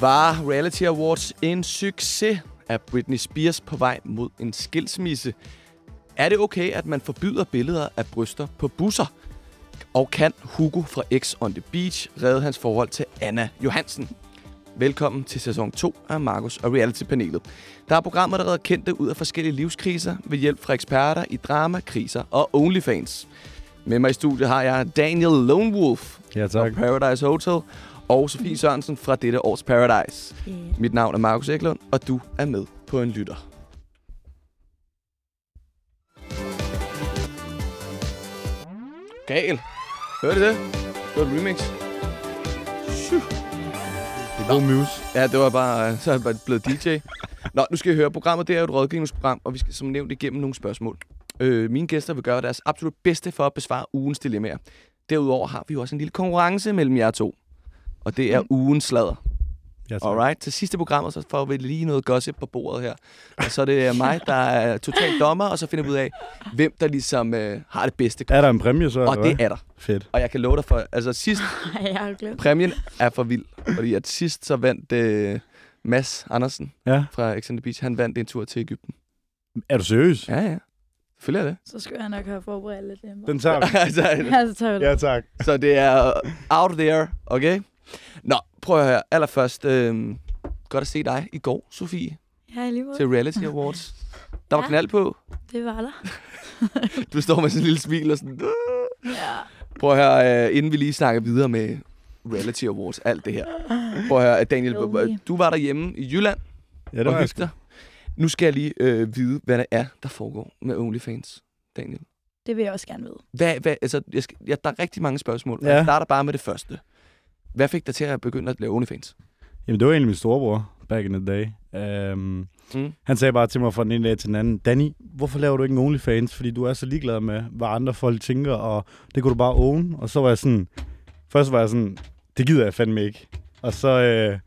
Var Reality Awards en succes? Er Britney Spears på vej mod en skilsmisse? Er det okay, at man forbyder billeder af bryster på busser? Og kan Hugo fra X on the Beach redde hans forhold til Anna Johansen? Velkommen til sæson 2 af Markus og Reality-panelet. Der er programmer, der redder kendte ud af forskellige livskriser ved hjælp fra eksperter i drama, kriser og OnlyFans. Med mig i studiet har jeg Daniel Lone Wolf Ja, fra tak. Paradise Hotel og Sofie Sørensen fra dette års Paradise. Yeah. Mit navn er Markus Eklund, og du er med på en lytter. Gal. Hørte det? Det var et remix. Shoo. Det er god mus. Ja, det var bare, så er jeg bare blevet DJ. Nå, nu skal I høre. Programmet det er jo et rådgivningsprogram, og vi skal som nævnt igennem nogle spørgsmål. Øh, mine gæster vil gøre deres absolut bedste for at besvare ugens dilemmaer. Derudover har vi jo også en lille konkurrence mellem jer to. Og det er ugens sladder. Ja, tak. Alright, til sidste programmet, så får vi lige noget gossip på bordet her. Og så er det mig, der er totalt dommer, og så finder vi ud af, hvem der ligesom øh, har det bedste. Er der en præmie så? Og det hvad? er der. Fedt. Og jeg kan love dig for, altså sidst, Ej, jeg har glemt. præmien er for vild. Fordi at sidst så vandt øh, Mads Andersen Ja. fra X Beach, han vandt en tur til Ægypten. Er du seriøs? Ja, ja. Selvfølgelig er det. Så skulle jeg nok have forberedt lidt hjemme. Den tager vi. Ja, så tager jeg det. Ja, tak. så det er out there, okay? Nå, prøv at høre. Allerførst, øh, godt at se dig i går, Sofie, Ja, lige måde. til Reality Awards. Der var Ja. knald på. Det var der. Du står med sådan en lille smil og sådan... Ja. Prøv at høre, øh, inden vi lige snakker videre med Reality Awards, alt det her. Prøv at høre, Daniel, Jo, vi- du var derhjemme i Jylland Ja, det og var jeg. Nu skal jeg lige øh, vide, hvad det er, der foregår med OnlyFans, Daniel. Det vil jeg også gerne vide. Hvad, hvad, altså, jeg skal, ja, der er rigtig mange spørgsmål, og Ja. jeg starter bare med det første. Hvad fik dig til at begynde at lave OnlyFans? Jamen, det var egentlig min storebror, back in the day. Um, Mm. han sagde bare til mig fra den ene dag til den anden, Danny, hvorfor laver du ikke en OnlyFans? Fordi du er så ligeglad med, hvad andre folk tænker, og det kunne du bare own. Og så var jeg sådan, først var jeg sådan, det gider jeg fandme ikke. Og så, øh,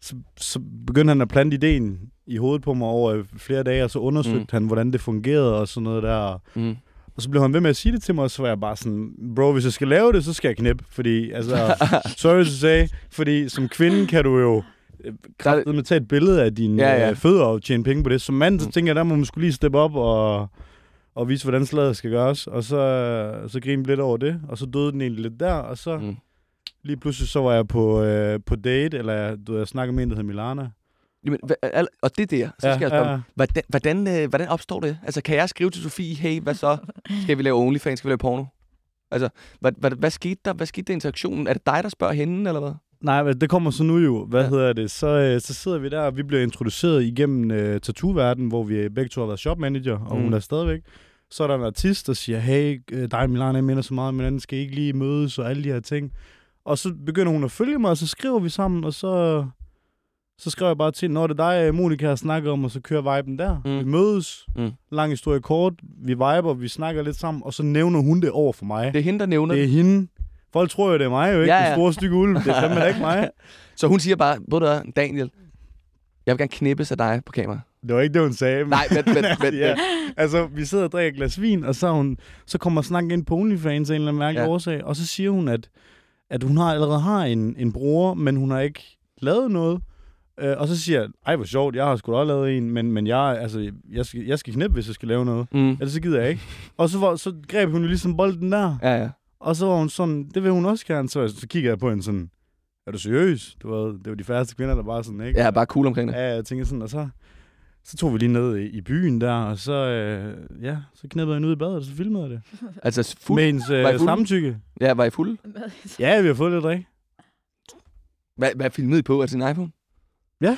så, så begyndte han at plante ideen i hovedet på mig over flere dage, og så undersøgte Mm. han, hvordan det fungerede og sådan noget der. Mm. Og så blev han ved med at sige det til mig, og så var jeg bare sådan, bro, hvis jeg skal lave det, så skal jeg knæppe. Fordi, altså, sorry to say, fordi som kvinde kan du jo øh, kraftigt med tage et billede af dine Ja, ja, ja. fødder og tjene penge på det. Som mand, så Mm. tænker jeg, der må man skulle lige steppe op og, og vise, hvordan slaget skal gøres. Og så, så grinte lidt over det, og så døde den egentlig lidt der, og så Mm. lige pludselig så var jeg på, øh, på date, eller du ved, jeg snakkede med en, der hed Milana. Jamen, hva, og det der, så skal jeg spørge, ja. hvordan, hvordan, øh, hvordan opstår det? Altså, kan jeg skrive til Sofie, hey, hvad så? Skal vi lave OnlyFans? Skal vi lave porno? Altså, hvad, hvad, hvad skete der? Hvad skete der interaktionen? Er det dig, der spørger hende, eller hvad? Nej, det kommer så nu jo. Hvad Ja. ja. hedder det? Så, øh, så sidder vi der, og vi bliver introduceret igennem øh, tattoo-verden, hvor vi begge to har været shopmanager, og Mm. hun er stadigvæk. Så er der en artist, der siger, hey, øh, dig og Milana, minder så meget om hinanden, skal I ikke lige mødes, og alle de her ting. Og så begynder hun at følge mig, og så skriver vi sammen, og så, så skriver jeg bare til, når det er dig, Monika har snakket om, og så kører viben der. Mm. Vi mødes, Mm. lang historie kort, vi viber, vi snakker lidt sammen, og så nævner hun det over for mig. Det er hende, der nævner Det er hende. Folk tror jo, det er mig, jo ikke? Ja, Ja. Den store stykke ulv. Det er fandme da ikke mig. Så hun siger bare, du hvad, Daniel, jeg vil gerne knippes af dig på kamera. Det var ikke det, hun sagde. men- Nej, men, men, men, ja. Altså, vi sidder og drikker et glas vin, og så, hun, så kommer snakken ind på OnlyFans af en eller anden mærkelig ja. årsag, og så siger hun, at, at hun har allerede har en, en bror, men hun har ikke lavet noget. Øh, og så siger jeg, ej hvor sjovt, jeg har sgu da også lavet en, men, men jeg, altså, jeg, skal, jeg skal knippe, hvis jeg skal lave noget. mm, Ellers så gider jeg ikke. Og så, var, så greb hun jo ligesom bolden der, ja, ja. og så var hun sådan, det vil hun også gerne. Så, så kigger jeg på hende sådan, er du seriøs? Du ved, det var de færreste kvinder, der bare sådan, ikke? Jeg er bare cool omkring det. Ja, jeg tænker sådan, og så, så tog vi lige ned i, i byen der, og så, øh, ja, så knippede jeg hende ud i badet, og så filmede jeg det. Altså, Fuld, fuld, med hendes Var I øh, samtykke. ja, var I fulde? Ja, vi har fået lidt drik. Hvad, hvad filmede I på? Er det sin iPhone? Ja.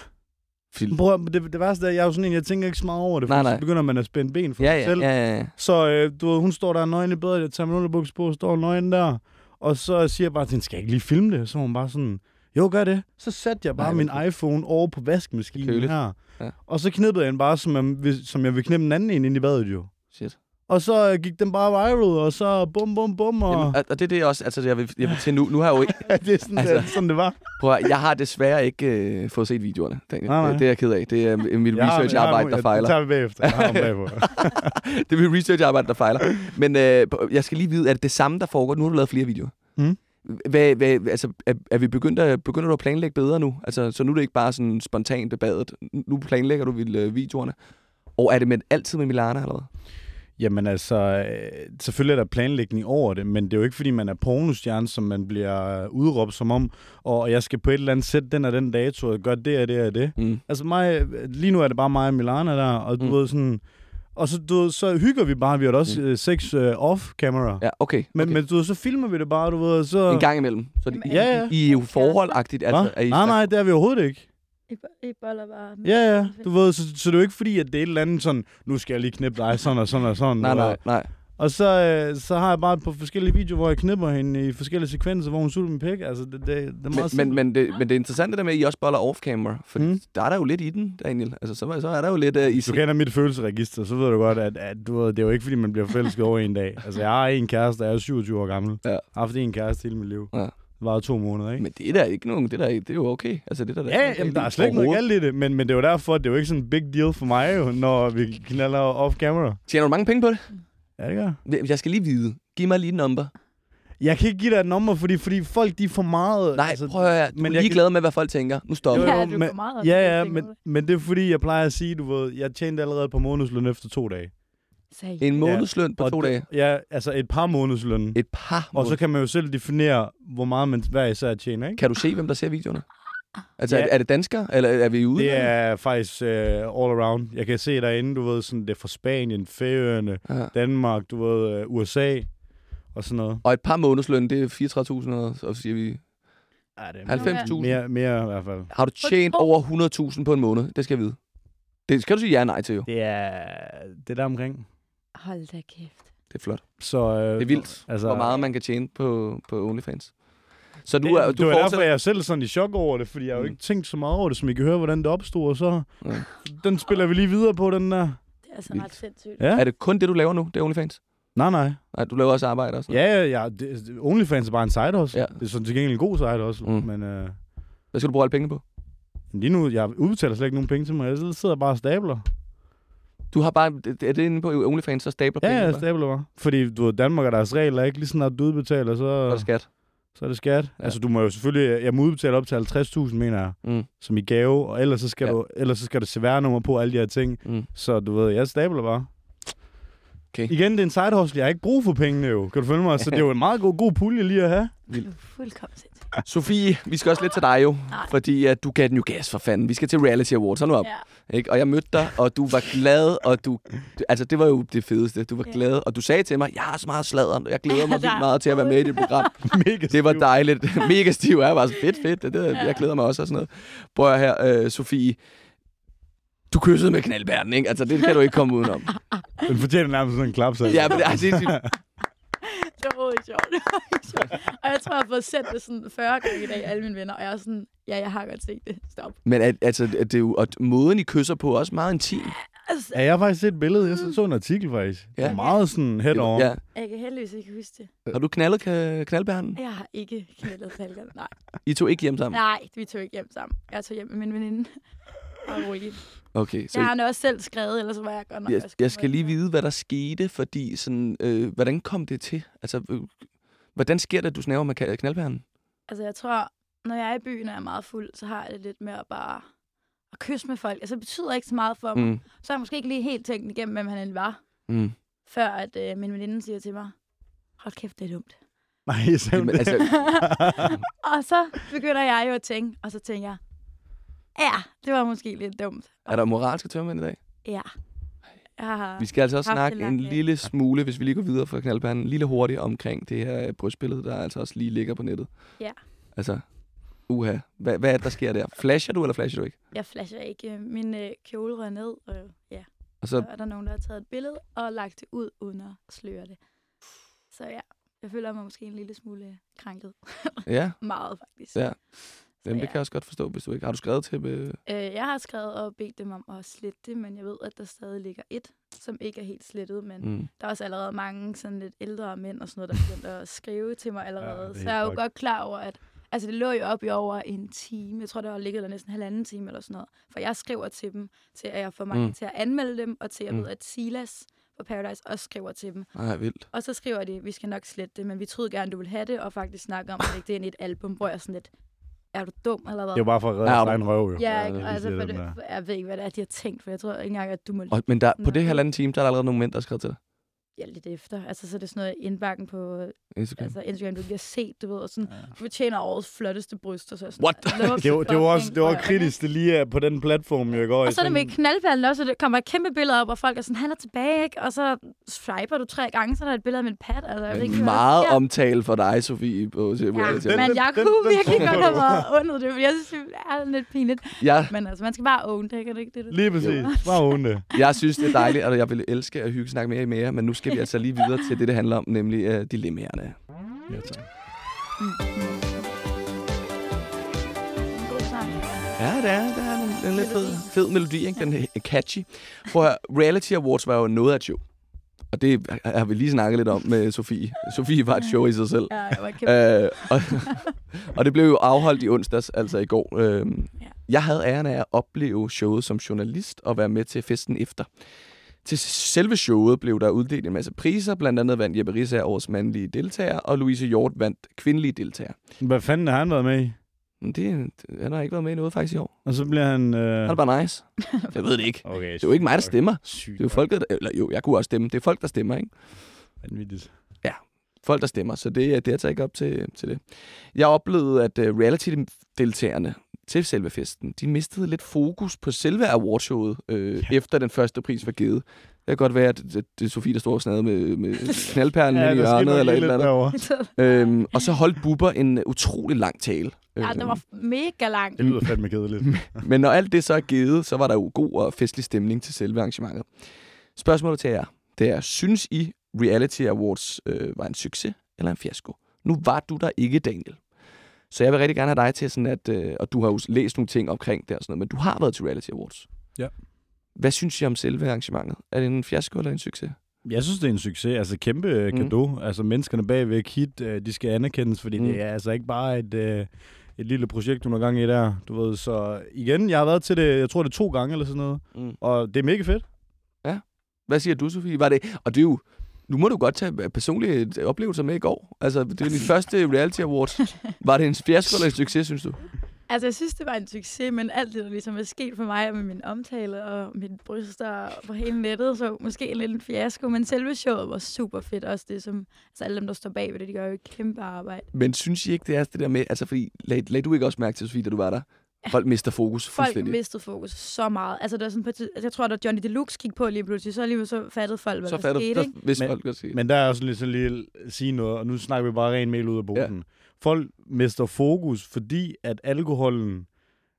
Film. At- det, det værste er, jeg er jo sådan en, jeg tænker ikke så meget over det, for Nej, nej. så begynder man at spænde ben for Ja, sig ja, selv. ja, ja, ja. Så øh, du ved, hun står der nøgen i badet, jeg tager min underbuks på, står nøgen der, og så siger jeg bare til hende, skal jeg ikke lige filme det? Så hun bare sådan, jo, gør det. Så satte jeg bare Nej, min iPhone over på vaskemaskinen Køligt. her. Ja. Og så knippede jeg den bare, som jeg, som jeg vil knippe en anden en ind i badet jo. Shit. Og så øh, gik den bare viral, og så bum, bum, bum. Og... Jamen, og, og det er det også, altså, jeg vil, jeg vil til nu. Nu har jeg jo ikke... Det er sådan, Altså- altså... sådan det var. Prøv at, jeg har desværre ikke øh, fået set videoerne, Daniel. Nej, nej. Det, det er jeg ked af. Det er mit jeg har research-arbejde, der Det fejler. tager vi bagefter. Jeg har det er mit research-arbejde, der fejler. Men øh, jeg skal lige vide, er det det samme, der foregår? Nu har du lavet flere videoer. Mm. Hvad, hvad, altså, er, er vi begyndt at, begynder du at planlægge bedre nu? Altså, så nu er det ikke bare sådan spontant bebadet. Nu planlægger du øh, videoerne. Og er det med, altid med Milana, eller hvad? Jamen altså, øh, selvfølgelig er der planlægning over det, men det er jo ikke, fordi man er pornostjerne, som man bliver udråbt som om, og jeg skal på et eller andet sæt den og den dato, og gøre det og det og det. Mm. Altså mig, lige nu er det bare mig og Milana der, og du Mm. ved sådan... Og så, du ved, så hygger vi bare, vi har da også Mm. mm. sex uh, off-camera. Ja, okay. Men, okay. men du så filmer vi det bare, du ved, så... En gang imellem. Så Jamen, Ja, ja. I er jo forholdagtigt. Altså, er I nej, nej, det er vi overhovedet ikke. I, I boller bare. Ja, ja, du ved, så, så det er jo ikke fordi, at det er et eller andet sådan, nu skal jeg lige knippe dig sådan og sådan og sådan. Nej, nej, nej. Og så, øh, så har jeg bare på forskellige videoer, hvor jeg knipper hende i forskellige sekvenser, hvor hun sutter min pik. Altså, det, det, det er meget Men, men, men, det, men det er interessant det der med, at I også boller off-camera. For mm. Der er der jo lidt i den, Daniel. Altså, så, så er der jo lidt uh, i... Du kender mit følelseregister, så ved du godt, at, at du ved, det er jo ikke, fordi man bliver forelsket over en dag. Altså, jeg har en kæreste, der er 27 år gammel. Ja. Jeg har haft en kæreste hele mit liv. Ja. Det var to måneder, ikke? Men det er da ikke nogen... Det er, da, det er jo okay. Altså, det er da, Ja, jamen, der er slet ikke noget galt i det, men, men det er jo derfor, det er jo ikke sådan en big deal for mig, jo, når vi knaller off-camera. Tjener du mange penge på det? Ja, det gør jeg. Jeg skal lige vide. Giv mig lige et number. Jeg kan ikke give dig et nummer, fordi, fordi folk de er for meget... Nej, altså, prøv at høre. Du men er jeg ligeglad med, hvad folk tænker. Nu stopper Ja, du men- går meget Ja, ja, men, men det er fordi, jeg plejer at sige, du ved, jeg tjente allerede på månedsløn efter to dage. Seriøst. En månedsløn på Og to dage. Ja, altså et par månedsløn. Et par Og så kan man jo selv definere, hvor meget man hver især tjener, ikke? Kan du se, hvem der ser videoerne? Altså, Ja. er, er det danskere, eller er vi ude? Det er faktisk uh, all around. Jeg kan se derinde, du ved, sådan, det er fra Spanien, Færøerne, Ja. Danmark, du ved, uh, USA og sådan noget. Og et par månedsløn, det er 34.000, og så siger vi... Ja, det 90.000. Mere, mere i hvert fald. Har du tjent over 100.000 på en måned? Det skal jeg vide. Det skal du sige ja nej til, jo. Det er, det er der omkring. Hold da kæft. Det er flot. Så, uh, Det er vildt, altså, hvor meget man kan tjene på, på OnlyFans. Så du, det, er, det du var derfor, fortsætter... jeg er selv sådan i chok over det, fordi jeg har jo Mm. ikke tænkt så meget over det, som I kan høre, hvordan det opstod, og så Ja. den spiller vi lige videre på, den der. Det er altså Vildt. ret sindssygt. Ja? Er det kun det, du laver nu? Det er OnlyFans? Nej, nej. Nej, du laver også arbejde og sådan Ja, ja, ja. Det, OnlyFans er bare en side også. Ja. Det er sådan til gengæld en god side også. Mm. Mm. Men øh, Hvad skal du bruge alle penge på? lige nu, jeg udbetaler slet ikke nogen penge til mig. Jeg sidder bare og stabler. Du har bare... Er det inde på OnlyFans, så stabler Ja, penge? ja, eller? stabler bare. Fordi du ved, Danmark er deres regler, ikke? Lige sådan, at du udbetaler, så, Så er det skat. så er det skat. Ja. Altså, du må jo selvfølgelig... Jeg må udbetale op til 50.000, mener jeg, Mm. som i gave. Og ellers så skal, Ja. du, ellers så skal der CVR-nummer på alle de her ting. Mm. Så du ved, jeg stabler bare. Okay. Igen, det er en side hustle. Jeg har ikke brug for pengene jo. Kan du følge mig? Så det er jo en meget god, god pulje lige at have. Er fuldkommen. Sofie, vi skal også lidt til dig jo. Nej. Fordi at du gav den jo gas for fanden. Vi skal til Reality Awards. Så nu op. Ja. Ikke? Og jeg mødte dig, og du var glad, og du... du- Altså, det var jo det fedeste. Du var Ja. glad, og du sagde til mig, jeg har så meget sladder, og jeg glæder mig vildt meget til at være med i dit program. Mega Det var dejligt. Mega stiv er bare så fedt, fedt. Det, det, jeg glæder mig også og sådan noget. Prøv at her, øh, Sofie. Du kyssede med knaldbærten, ikke? Altså, det kan du ikke komme udenom. Den fortjener nærmest sådan en klap, så. Ja, men det sindssygt. Det var overhovedet sjovt. Det var ikke sjovt. Og jeg tror, jeg har fået sendt det sådan 40 gange i dag, alle mine venner. Og jeg er sådan, ja, jeg har godt set det. Stop. Men at, altså, at det er jo, og måden, I kysser på, er også meget intim. Altså, Ja, jeg har faktisk set et billede. Jeg så en artikel faktisk. Ja. Ja. Meget sådan head on. Ja. jeg kan heldigvis ikke huske det. Har du knaldet knaldbærten? Jeg har ikke knældet palker. Nej. I tog ikke hjem sammen? Nej, vi tog ikke hjem sammen. Jeg tog hjem med min veninde. Og roligt. Okay, så Jeg har han også selv skrevet, ellers var jeg godt nok jeg, også jeg skal lige vide, hvad der skete, fordi sådan, øh, hvordan kom det til? Altså, øh, hvordan sker det, at du snaver med knaldbærten? Altså, jeg tror, når jeg er i byen og er meget fuld, så har jeg det lidt med at bare at kysse med folk. Altså, det betyder ikke så meget for mig. Mm, Så har jeg måske ikke lige helt tænkt igennem, hvem han egentlig var, mm. før at øh, min veninde siger til mig, hold kæft, det er dumt. Nej, jeg Jamen, det. altså, og så begynder jeg jo at tænke, og så tænker jeg, ja, det var måske lidt dumt. er der moralske tørmænd i dag? Ja. Jeg. Vi skal altså også snakke en lille smule, hvis vi lige går videre fra knaldbærten, en lille hurtigt omkring det her brystbillede, der altså også lige ligger på nettet. Ja. Altså, uha. Hvad, hvad er det, der sker der? Flasher du, eller flasher du ikke? Jeg flasher ikke. Min øh, kjole rører ned, og ja, Og så så, er der nogen, der har taget et billede og lagt det ud, uden at sløre det. Så ja, jeg føler mig måske en lille smule krænket. ja, Meget, faktisk. Ja. Jamen, det kan jeg også godt forstå, hvis du ikke har du skrevet til... Øh, Øh, jeg har skrevet og bedt dem om at slette det, men jeg ved, at der stadig ligger et. som ikke er helt slettet, men Mm. der er også allerede mange sådan lidt ældre mænd og sådan noget, der begyndte at skrive til mig allerede. Ja, så jeg er jo godt klar over, at altså, det lå jo op i over en time. Jeg tror, det var ligget der næsten en halvanden time eller sådan noget. For jeg skriver til dem, til at jeg får mange Mm. til at anmelde dem, og til at jeg Mm. ved, at Silas på Paradise også skriver til dem. Ej, vildt. Og så skriver de, vi skal nok slette det, men vi troede gerne, du ville have det, og faktisk snakke om at lægge det ind i et album, hvor jeg er sådan lidt, er du dum eller hvad? Det er jo bare for at redde Ja, ja, egen røv, jo. Ja, ikke? er altså, lige for dem det, jeg ved ikke, hvad det er, de har tænkt, for jeg tror ikke engang, at du må Og, men der, på det halvanden time, der er der allerede nogle mænd, der har skrevet til dig. Ja, lidt efter. Altså, så er det sådan noget indbakken på Instagram. altså, Instagram, du bliver set, du ved, og sådan, Ja. du fortjener årets flotteste bryster. Så jeg er sådan, What? Det var, det var også det var kritisk, det lige er på den platform, jeg går i. Og så er det med knaldperlen også, og det kommer et kæmpe billede op, og folk er sådan, han er tilbage, ikke? Og så swiper du tre gange, så er der et billede af min pat. Altså, jeg ved ikke, hvad meget sker. omtale for dig, Sofie, på til Ja. Den- men den- jeg den- kunne den virkelig tror godt have været under det, for jeg synes, det er lidt pinligt. Jeg, Men altså, man skal bare own det, ikke? Det det, du Lige præcis. Bare own det. jeg synes, det er dejligt, og jeg vil elske at hygge snakke mere med jer, men nu skal vi altså lige videre til det, det handler om, nemlig uh, dilemmaerne. Ja, tak. Sang. Ja, det er, det er en, en lidt fed, fed melodi, ikke? Den er catchy. Høre, Reality Awards var jo noget af et show. Og det har vi lige snakket lidt om med Sofie. Sofie var et show i sig selv. Ja, jeg var. Øh, og, og det blev jo afholdt i onsdags, altså i går. Øh, jeg havde æren af at opleve showet som journalist og være med til festen efter. Til selve showet blev der uddelt en masse priser. Blandt andet vandt Jeppe Risser årets mandlige deltager, og Louise Hjort vandt kvindelige deltager. Hvad fanden har han været med i? Men det, han har ikke været med i noget faktisk i år. Og så bliver han... Øh... Han er bare nice. Jeg ved det ikke. Okay, Det er jo ikke mig, der stemmer. Sygt. Det er jo folket, der, eller jo, jeg kunne også stemme. Det er folk, der stemmer, ikke? Vanvittigt. Folk, der stemmer, så det, det er altså ikke op til, til det. Jeg oplevede, at uh, reality-deltagerne til selve festen, de mistede lidt fokus på selve awardshowet, øh, ja. efter den første pris var givet. Det kan godt være, at det, det er Sofie, der står og snader med, med knaldperlen ja, i hjørnet, eller et eller andet. Øhm, og så holdt Bubber en utrolig lang tale. Ja, det var mega langt. Det lyder fandme kedeligt. Men når alt det så er givet, så var der jo god og festlig stemning til selve arrangementet. Spørgsmålet til jer, det er, synes I Reality Awards øh, var en succes eller en fiasko? Nu var du der ikke, Daniel. Så jeg vil rigtig gerne have dig til sådan at, øh, og du har jo læst nogle ting omkring det og sådan noget, men du har været til Reality Awards. Ja. Hvad synes I om selve arrangementet? Er det en fiasko eller en succes? Jeg synes, det er en succes. Altså, kæmpe mm. gave. Altså, menneskerne bagved Kit, øh, de skal anerkendes, fordi Mm. mm. det er altså ikke bare et, øh, et lille projekt, du er gang i der. Du ved, så igen, jeg har været til det, jeg tror det er to gange eller sådan noget. Mm. Og det er mega fedt. Hvad siger du, Sofie? Var det, og det er jo, nu må du godt tage personlige oplevelser med i går. Altså, det er din første Reality Awards. Var det en fiasko eller en succes, synes du? Altså, jeg synes, det var en succes, men alt det, der ligesom er sket for mig med min omtale og mine bryster på hele nettet, så måske en lille fiasko, men selve showet var super fedt. Også det, som altså alle dem, der står bag ved det, de gør jo et kæmpe arbejde. Men synes I ikke, det er det der med, altså fordi, lag, lag du ikke også mærke til, Sofie, da du var der? Folk mister fokus Folk fuldstændig. mistede fokus så meget. Altså, det var sådan på, et tid- altså, jeg tror, da Johnny Deluxe gik på lige pludselig, så lige så fattede folk, hvad så der fatter skete, der, ikke? hvis Men- folk sige. Men der er også lige så lige at sige noget, og nu snakker vi bare ren mel ud af posen. Ja. Folk mister fokus, fordi at alkoholen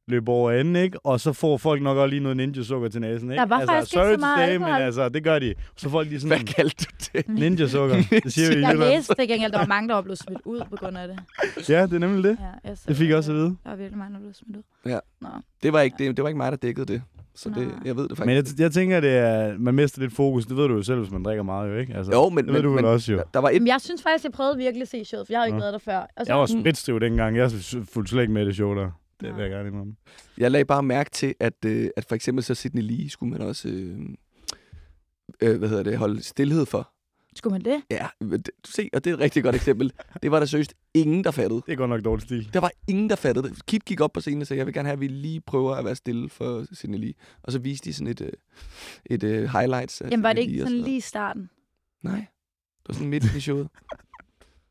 løber over enden, ikke? Og så får folk nok også lige noget ninja-sukker til næsen, ikke? Der var altså, faktisk ikke sorry så meget to say, men altså, det gør de. Så folk de Hvad sådan, kaldte du det? ninja-sukker, det siger vi i Jeg læste det gengæld, der var mange, der var blevet smidt ud på grund af det. Ja, det er nemlig det. Ja, jeg Det fik jeg også at vide. Der var virkelig mange, der blev smidt ud. Ja. Nå. Det var ikke, det, det var ikke mig, der dækkede det. Så det, jeg ved det Men faktisk. jeg, jeg tænker, det er, man mister lidt fokus. Det ved du jo selv, hvis man drikker meget, jo, ikke? Altså, jo, men, det ved men, du vel men også, jo. der var et... Jeg synes faktisk, jeg prøvede virkelig at se showet, for jeg har jo ikke Nå. været der før. Og så, Jeg var spritstiv dengang. Jeg fulgte slet ikke med det show der. Det vil jeg gerne indrømme. Jeg lagde bare mærke til, at, øh, at for eksempel så Sidney Lee skulle man også... Øh, øh, hvad hedder det? Holde stillhed for. Skulle man det? Ja, det- du se, og det er et rigtig godt eksempel. Det var der seriøst ingen, der fattede. Det er godt nok dårlig stil. Der var ingen, der fattede det. Kit gik op på scenen og sagde, jeg vil gerne have, at vi lige prøver at være stille for Sidney Lee. Og så viste de sådan et, øh, et øh, highlights. Jamen, var det ikke sådan noget. lige i starten? Nej. Det var sådan midt i showet.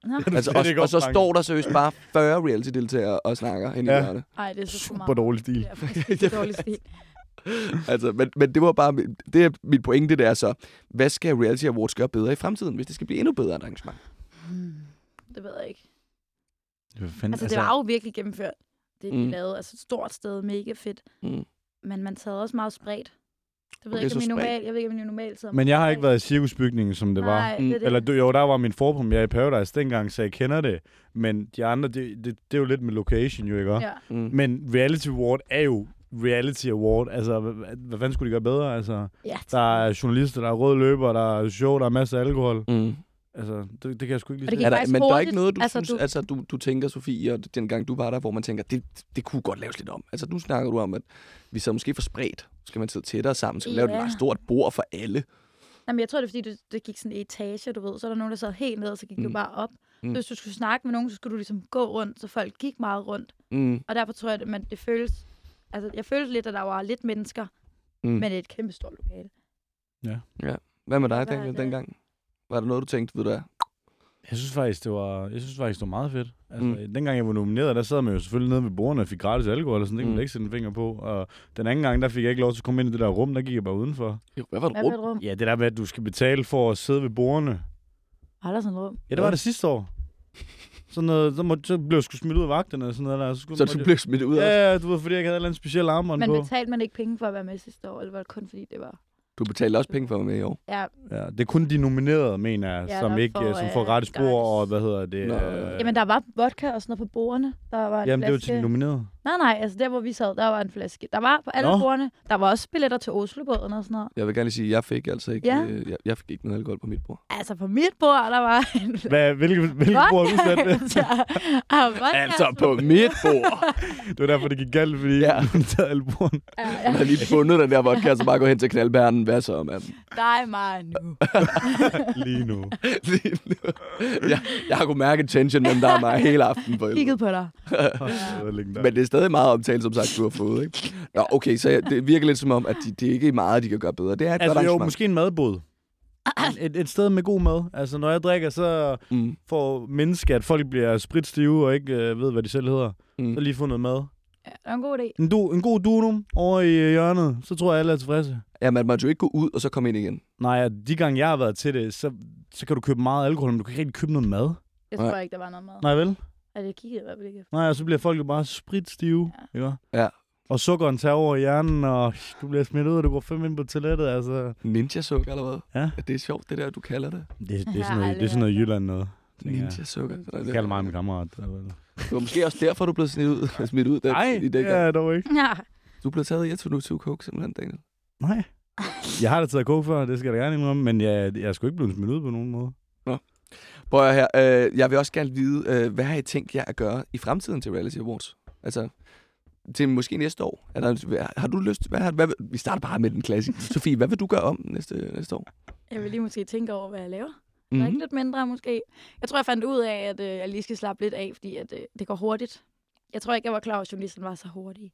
Nå. altså, og, og så står der seriøst bare 40 reality-deltagere og snakker hen i Ja. hjørnet. Ej, det er så for Super meget. dårlig stil. Det er faktisk dårlig stil. altså, men, men det var bare, det er mit pointe, det er så, hvad skal Reality Awards gøre bedre i fremtiden, hvis det skal blive endnu bedre arrangement? Hmm. Det ved jeg ikke. Hvad fanden, Altså, det var jo virkelig gennemført. Det, de Mm. mm. lavede. Altså, et stort sted, mega fedt. Mm. Men man tager også meget spredt. Det ved Okay, jeg ikke, om normalt, jeg ved ikke, om I normalt sidder Men jeg har ikke været i cirkusbygningen, som det var. Nej, Mm. det er det. Eller jo, der var min forpremiere i Paradise dengang, så jeg kender det. Men de andre, det, det, det er jo lidt med location, jo ikke? Ja. Mm. Men Reality Award er jo reality award. Altså, hvad, hvad, hvad fanden skulle de gøre bedre? Altså, Ja, der er journalister, der er røde løber, der er show, der er masser af alkohol. Mm. Altså, det, det kan jeg sgu ikke lige det. Er der, men der er ikke noget, du, Altså, synes, du- du... Altså, du, du tænker, Sofie, og den gang du var der, hvor man tænker, det, det kunne godt laves lidt om. Altså, nu snakker du om, at vi så måske for spredt. Skal man sidde tættere sammen? Skal vi lave et Ja. meget stort bord for alle? Jamen, jeg tror, det er, fordi det, det gik sådan i etager, du ved. Så er der nogen, der sad helt ned, og så gik mm. du bare op. Mm. Så hvis du skulle snakke med nogen, så skulle du ligesom gå rundt, så folk gik meget rundt. Mm. Og derfor tror jeg, at man, det føles... Altså, jeg følte lidt, at der var lidt mennesker, Mm. men et kæmpe stort lokale. Hvad med dig, Hvad er det? dengang? Var der noget, du tænkte, ved du hvad? Jeg synes faktisk, det var, jeg synes faktisk, det var meget fedt. Altså, Mm. Dengang jeg var nomineret, der sad man jo selvfølgelig nede ved bordene og fik gratis alkohol, og sådan, det kan Mm. man ikke sætte en finger på. Og den anden gang, der fik jeg ikke lov til at komme ind i det der rum, der gik jeg bare udenfor. Jo, hvad var det rum? Ja, det der med, at du skal betale for at sidde ved bordene. Var der sådan et rum? Ja, det var det sidste år. Sådan noget, så, må, så blev jeg sgu smidt ud af vagterne og sådan noget der. Så, skulle, Så du blev smidt ud af? Ja, ja, du ved, fordi jeg ikke havde et eller andet specielt armbånd Men på. betalte man ikke penge for at være med sidste år, eller var det kun fordi, det var... Du betalte også penge for at være med i år. Ja, Ja, det er kun de nominerede, mener jeg, Ja, som ikke får, som øh, får gratis gratis. bord og hvad hedder det? Nå, øh, Jamen, der var vodka og sådan noget på bordene. Der var en jamen det var flaske... til de nominerede. Nej, nej, altså der, hvor vi sad, der var en flaske. Der var på alle Nå. bordene. Der var også billetter til Oslobåden og sådan noget. Jeg vil gerne lige sige, at jeg fik altså ikke, Ja. øh, jeg, jeg fik ikke noget alkohol på mit bord. Altså, på mit bord, der var en Hvad, hvilke, hvilke bord har du sat det? Ah, vodka. Altså på mit bord! Det var derfor, det gik galt, fordi Ja. du havde taget alle bordene. Ja, Jeg ja. har lige fundet den der vodka, så bare gå hen til knaldbærnen. Hvad så, mand? Dig mig nu. Lige nu. Lige nu. jeg, jeg har kunnet mærke tension mellem dig og mig hele aften. For Kigget på dig. Men det er stadig meget omtalt, som sagt, du har fået, ikke? Nå, okay, så det virker lidt som om, at de, det er ikke meget, de kan gøre bedre. Det er et Altså jo, måske en madbod. Et, et sted med god mad. Altså, når jeg drikker, så Mm, får mennesker, at folk bliver spritstive og ikke øh, ved, hvad de selv hedder. mm. Så lige få noget mad. Ja, det var en god idé. En, du, en god dunum over i øh, hjørnet, så tror jeg, alle er tilfredse. Ja, man må jo ikke gå ud og så komme ind igen. Nej, og de gange, jeg har været til det, så, så kan du købe meget alkohol, men du kan ikke rigtig købe noget mad. Jeg Nej. tror ikke, der var noget mad. Nej, vel? Altså, jeg kiggede i hvert fald ikke efter. Nej, og så bliver folk jo bare spritstive. Ja. Ikke? Ja. Og sukkeren tager over i hjernen, og du bliver smidt ud, og du går fem ind på toilettet. Altså, Ninja-sukker, eller hvad? Ja. Ja, Det er sjovt, det der, du kalder det. det, det, er, Jeg sådan noget, det er sådan noget det. Jylland noget. jeg. Ninja-sukker. Er Jeg det. kalder mig min kammerat. eller hvad. Det var måske også derfor, du blev smidt ud. smidt ud der, Nej, i det det er jeg dog ikke. Ja. Du blev taget i at tage coke, simpelthen, Daniel. Nej. Jeg har da taget coke før, det skal jeg da gerne indrømme, men jeg, jeg er sgu ikke blevet smidt ud på nogen måde. Prøv at høre her. Øh, jeg vil også gerne vide, øh, hvad har I tænkt jer at gøre i fremtiden til Reality Awards? Altså, til måske næste år. Er der, har du lyst? Hvad, har- hvad, vi starter bare med den klassiske. Sofie, hvad vil du gøre om næste, næste år? Jeg vil lige måske tænke over, hvad jeg laver. Mm. Mm. Ikke lidt mindre måske. Jeg tror, jeg fandt ud af, at øh, jeg lige skal slappe lidt af, fordi at, øh, det går hurtigt. Jeg tror ikke, jeg var klar over, at journalisten var så hurtig.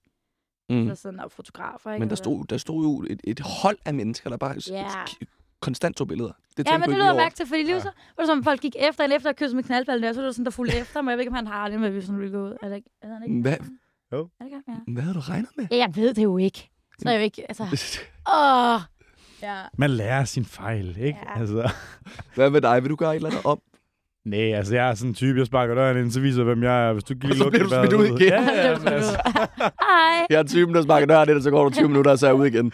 Mm. Så sådan, og fotografer, ikke? Men der Og- stod, der stod jo et, et hold af mennesker, der bare Ja. k- konstant tog billeder. Det Ja, tænkte men du det over. mærke til, fordi lige så var det som, folk gik efter en efter at kysse med knaldballen der, så var det sådan, der fulgte efter mig. Jeg ved ikke, om han har det med, hvis han ville gå ud. Er det ikke? Er han ikke? Hvad, Jo. Er det ikke? Ja. hvad havde du regnet med? ja. jeg ved det jo ikke. Så er jeg jo ikke, altså... Åh! Ja. Man lærer sin fejl, ikke? Ja. Altså, Hvad med dig? Vil du gøre et eller andet om? nej, altså jeg er sådan en type, jeg sparker døren ind, så viser hvem jeg er. Hvis du Og lige så bliver du smidt ud igen. Ja, ja, altså, Hej! Jeg er typen, der sparker døren ind, og så går du 20 minutter, og så er jeg ude igen.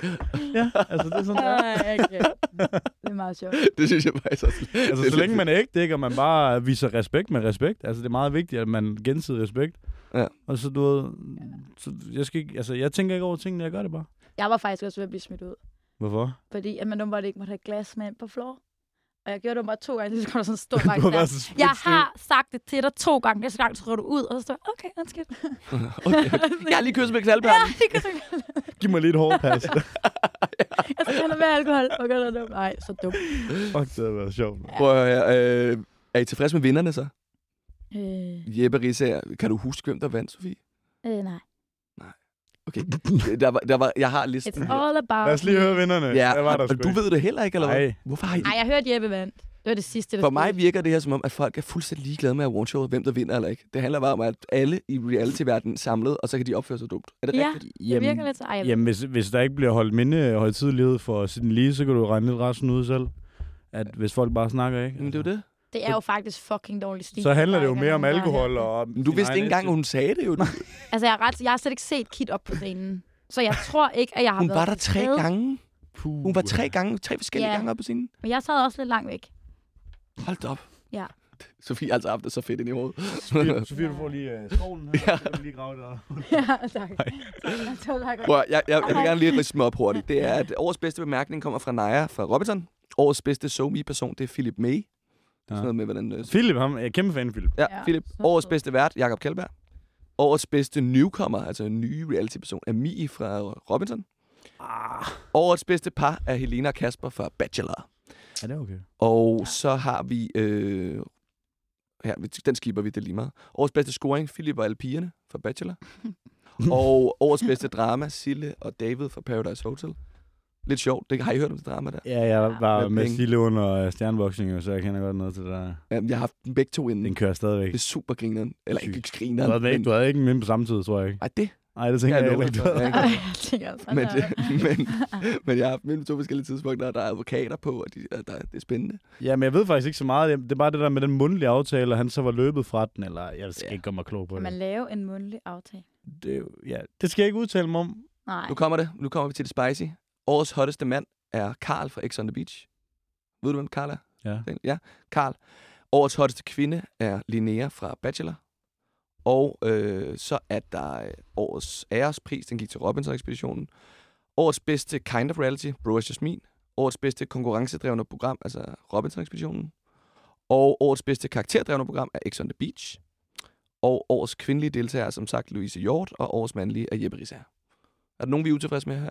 ja, altså det er sådan, der. Ej, okay. Det er meget sjovt. Det synes jeg faktisk også. Altså, så længe man er ægte, ikke, og man bare viser respekt med respekt. Altså, det er meget vigtigt, at man gensidig respekt. Ja. Og så, du ved, så jeg, skal ikke, altså, jeg tænker ikke over tingene, jeg gør det bare. Jeg var faktisk også ved at blive smidt ud. Hvorfor? Fordi at man åbenbart ikke måtte have glas med ind på floor. Og jeg gjorde det bare to gange, så kom der sådan en stor Du har så Jeg har sagt det til dig to gange. Næste gang, så tror du ud, og så står jeg, okay, undskyld. Okay. Jeg har lige kysset med Ja, knaldbærten. det kan du Giv mig lidt hårdt pas. Jeg skal have noget mere alkohol. Okay, det er dumt. Nej, så dumt. Fuck, det har været sjovt. Prøv at høre, øh, er I tilfreds med vinderne så? Øh, Jeppe Rissager, kan du huske, hvem der vandt, Sofie? øh, nej. Okay. Der var, der var, jeg har listen. It's all about Lad os lige høre vinderne. Ja, Hvad var der og du ved det heller ikke, eller hvad? Nej. Hvorfor har I... Nej, jeg hørte Jeppe vandt. Det var det sidste, der For mig virker det her som om, at folk er fuldstændig ligeglade med awardshowet, hvem der vinder eller ikke. Det handler bare om, at alle i reality-verdenen er samlet, og så kan de opføre sig dumt. Er det Ja, rigtigt? det virker lidt så... Ej, Jamen, hvis, hvis der ikke bliver holdt minde højtidlighed for sin lige, så kan du regne lidt resten ud selv. At hvis folk bare snakker, ikke? Men det er jo det. Det er jo faktisk fucking dårlig stil. Så handler det jo mere er om alkohol og... Men du vidste ikke engang, hun sagde det jo. Altså, jeg, er ret, jeg har slet ikke set Kit op på scenen. Så jeg tror ikke, at jeg har Hun været var der tre stede. gange. Puh. Hun var tre gange, tre forskellige Ja. gange oppe på scenen. Men jeg sad også lidt langt væk. Hold da op. Ja. Sofie har altså haft det så fedt ind i hovedet. Sofie, Sofie, du får lige uh, skoven her. Ja. Du lige grave der. ja, tak. Prøv, jeg, jeg, jeg vil gerne lige ridse mig op hurtigt. Det er, at årets bedste bemærkning kommer fra Naja fra Robinson. Årets bedste SoMe-person, det er Philip May. Ja. Sådan noget med, hvordan... øh, Philip, ham, jeg er kæmpe fan af Philip. Ja, Ja, Philip. Årets bedste vært, Jakob Kjellberg. Årets bedste newcomer, altså en ny reality-person, er Mie fra Robinson. Ah. Årets bedste par er Helena og Kasper fra Bachelor. Ja, det er okay. Og Ja. så har vi... Øh, her, den skipper vi det lige meget. Årets bedste scoring, Philip og alle pigerne fra Bachelor. og årets bedste drama, Sille og David fra Paradise Hotel. Lidt sjovt. Det, har I hørt om det drama der? Ja, jeg var Med med under øh, stjerneboksning, så jeg kender godt noget til det der. Ja, jeg har haft dem begge to inden. Den kører stadigvæk. Det er super grineren. Eller Sygt. ikke Du grineren. havde, ikke, du havde ikke med på samme tid, tror jeg ikke. Ej, det Nej, det tænker jeg ikke. du jeg sådan men, der. men, men jeg har haft mellem to forskellige tidspunkter, der er advokater på, og de, og der, det er spændende. Ja, men jeg ved faktisk ikke så meget. Det er bare det der med den mundtlige aftale, og han så var løbet fra den, eller jeg skal Ja. ikke gøre mig klog på Kan man det. lave en mundtlig aftale? Det, ja, det skal jeg ikke udtale mig om. Nej. Nu kommer det. Nu kommer vi til det spicy. Årets hotteste mand er Karl fra X on the Beach. Ved du, hvem Karl er? Ja. Ja, Karl. Årets hotteste kvinde er Linnea fra Bachelor. Og øh, så er der øh, årets ærespris, den gik til Robinson-ekspeditionen. Årets bedste kind of reality, Bro is Jasmin. Årets bedste konkurrencedrevne program, altså Robinson-ekspeditionen. Og årets bedste karakterdrevne program er X on the Beach. Og årets kvindelige deltager er som sagt Louise Hjort, og årets mandlige er Jeppe Risser. Er der nogen, vi er utilfredse med her?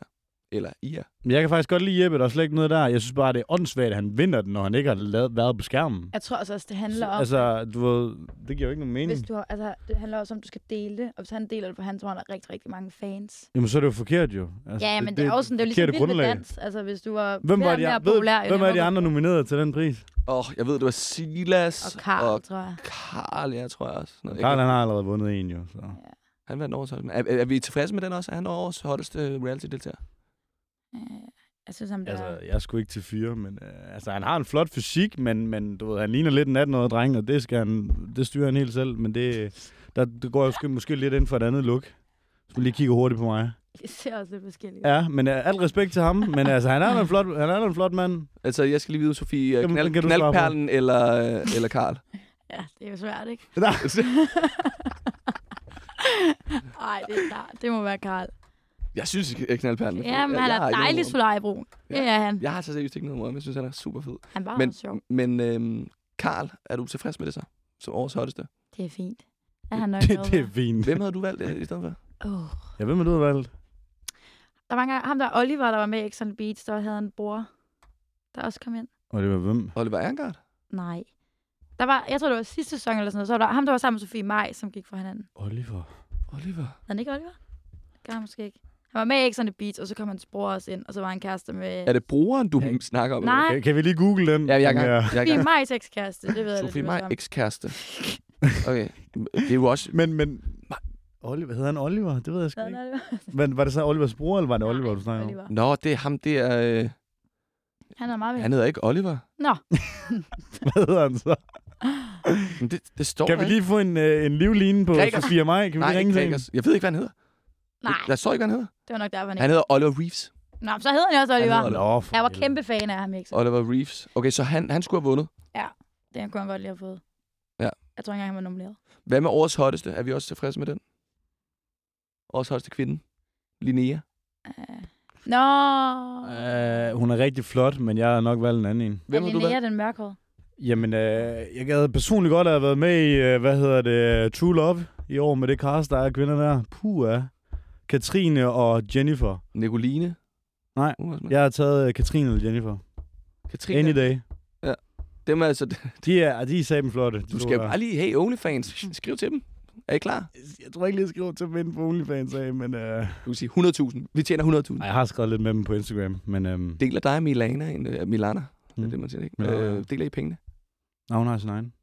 Eller I er? Men jeg kan faktisk godt lide Jeppe, der er slet ikke noget der. Jeg synes bare, det er åndssvagt, at han vinder den, når han ikke har lavet, været på skærmen. Jeg tror også, også, det handler om, Altså, du ved, det giver jo ikke nogen mening. hvis du har, altså, det handler også om, at du skal dele det, og hvis han deler det på han, tror han har rigtig, rigtig mange fans. Jamen, så er det jo forkert jo. Altså, ja, men det, er også sådan, det er jo ligesom forkerte vild med dans. Altså, hvis du var Hvem var de, mere ved, populær hvem er de andre nomineret til den pris? Åh, oh, jeg ved, det var Silas Og Karl, og tror jeg. Karl, ja, tror jeg også. Noget. Karl, han har allerede vundet en jo. Så. Han vandt årets. Er, er, er, vi tilfredse med den også? Er han årets hotteste reality-deltager? Øh, Jeg synes, han bliver... Altså, jeg er sgu ikke til fyre, men øh, altså, han har en flot fysik, men, men du ved, han ligner lidt en 18-årig dreng, og det, skal han, det styrer han helt selv, men det, der, det går jo måske, måske lidt ind for et andet look. Så du lige kigger hurtigt på mig. Det ser også lidt forskelligt. Ja, men øh, al respekt til ham, men altså, han er en flot, han er en flot mand. Altså, jeg skal lige vide, Sofie, Jamen, knald, svare på? knaldperlen eller, øh, eller Karl? Ja, det er jo svært, ikke? Nej. Nej, det er klart. Det må være Karl. Jeg synes, jeg er knaldperlen. Ja, men jeg, han jeg er dejlig ham. solariebrun. Det Ja. er han. Jeg har så seriøst ikke noget imod ham. Jeg synes, han er super fed. Han var Men, også sjov. men øhm, Karl, er du tilfreds med det så? Som årets hotteste. Det er fint. Er han nok Det, det er fint. Hvem havde du valgt øh, i stedet for? Oh. Ja, hvem er du har valgt? Der var engang ham der Oliver, der var med i X on the Beach, der havde en bror, der også kom ind. Og det var hvem? Oliver Erngard? Nej. Der var, jeg tror, det var sidste sæson eller sådan noget. Så var der ham, der var sammen med Sofie Maj, som gik fra hinanden. Oliver. Oliver? Havde han ikke Oliver? Det gør han måske ikke. Han var med i X on the Beach, og så kom hans bror også ind, og så var han kæreste med... Er det broren, du Ja. snakker om? Nej. Kan, kan vi lige google den? Ja, jeg er gang. Ja. Er Sofie. Majs ekskæreste, det ved jeg Sofie lidt, Maj, om. ekskæreste. Okay. Det er jo også... Men, men... Oliver, hedder han Oliver? Det ved jeg sgu Hvad ikke. er? Men var det så Olivers bror, eller var det Nej, Oliver, du snakker om? Nå, det er ham, det er... Øh, Han er meget vigtig. han hedder ikke Oliver. Nå, Hvad hedder han så? Men det, det står Kan vi der lige få en, øh, en livline på Gregers. Sofia Maj? Kan vi Nej, lige ikke ringe? Gregers. Jeg ved ikke, hvad han hedder. Nej. Der står ikke, hvad han hedder. Det var nok derfor, han Han hedder Oliver Reeves. Nå, så hedder han også Han Oliver. hedder Oliver. Nå, for Jeg var kæmpe fan af ham, ikke? Så Oliver Reeves. Okay, så han, han skulle have vundet. det kunne han godt lige have fået. Ja. Jeg tror ikke engang, han var nomineret. Hvad med årets hotteste? Er vi også tilfredse med den? Årets hotteste kvinde? Linnea. Uh... Nå, Uh, hun er rigtig flot, men jeg har nok valgt en anden en. Hvem er har du Linnea valgt? den mørkhårede? Jamen, uh, jeg gad personligt godt have været med i, uh, hvad hedder det, True Love i år med det cast, der er kvinder der. Puh, ja. Katrine og Jennifer. Nicoline. Nej. Jeg har taget uh, Katrine eller Jennifer. Katrine. Any day. Dem er altså... De er, de er sammen flotte. Du skal jo bare lige... Hey, OnlyFans. Skriv til dem. Er I klar? Jeg tror ikke lige, jeg skriver til at vinde på OnlyFans af, men... Uh... Du kan sige 100.000. Vi tjener 100.000. Ej, jeg har skrevet lidt med dem på Instagram, men... Um... Deler dig og Milana, en, uh, Milana, det er Mm. det, man siger, ikke? Ja. Øh, deler I pengene? Nej, hun har sin egen.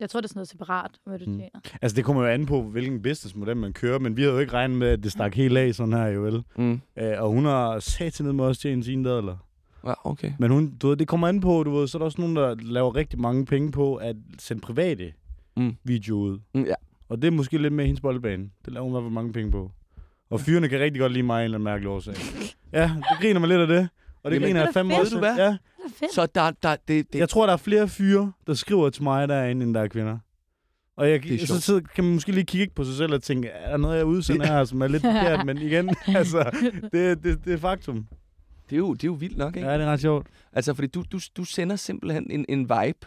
Jeg tror, det er sådan noget separat, hvad du Mm. tjener. Altså, det kommer jo an på, hvilken businessmodel man kører, men vi havde jo ikke regnet med, at det stak helt af sådan her, jo vel. Mm. Uh, og hun har sat ned med også tjene sine dadler. Ja, okay. Men hun, du ved, det kommer an på, du ved, så er der også nogen, der laver rigtig mange penge på at sende private Mm. videoer ud. Mm, ja. Og det er måske lidt med hendes boldbane. Det laver hun i hvert fald mange penge på. Og fyrene kan rigtig godt lide mig af en eller anden mærkelig årsag. Ja, det griner mig lidt af det. Og det Jamen, griner er jeg fandme også. Ved du hvad? Ja. Fedt. Så der, der, det, det, Jeg tror, der er flere fyre, der skriver til mig derinde, end der er kvinder. Og jeg, Det er så, så kan man måske lige kigge på sig selv og tænke, er der noget, jeg udsender her, som er lidt forkert? Men igen, altså, det, det, det er faktum. det, er jo, det er jo vildt nok, ikke? Ja, det er ret sjovt. Altså, fordi du, du, du sender simpelthen en, en vibe,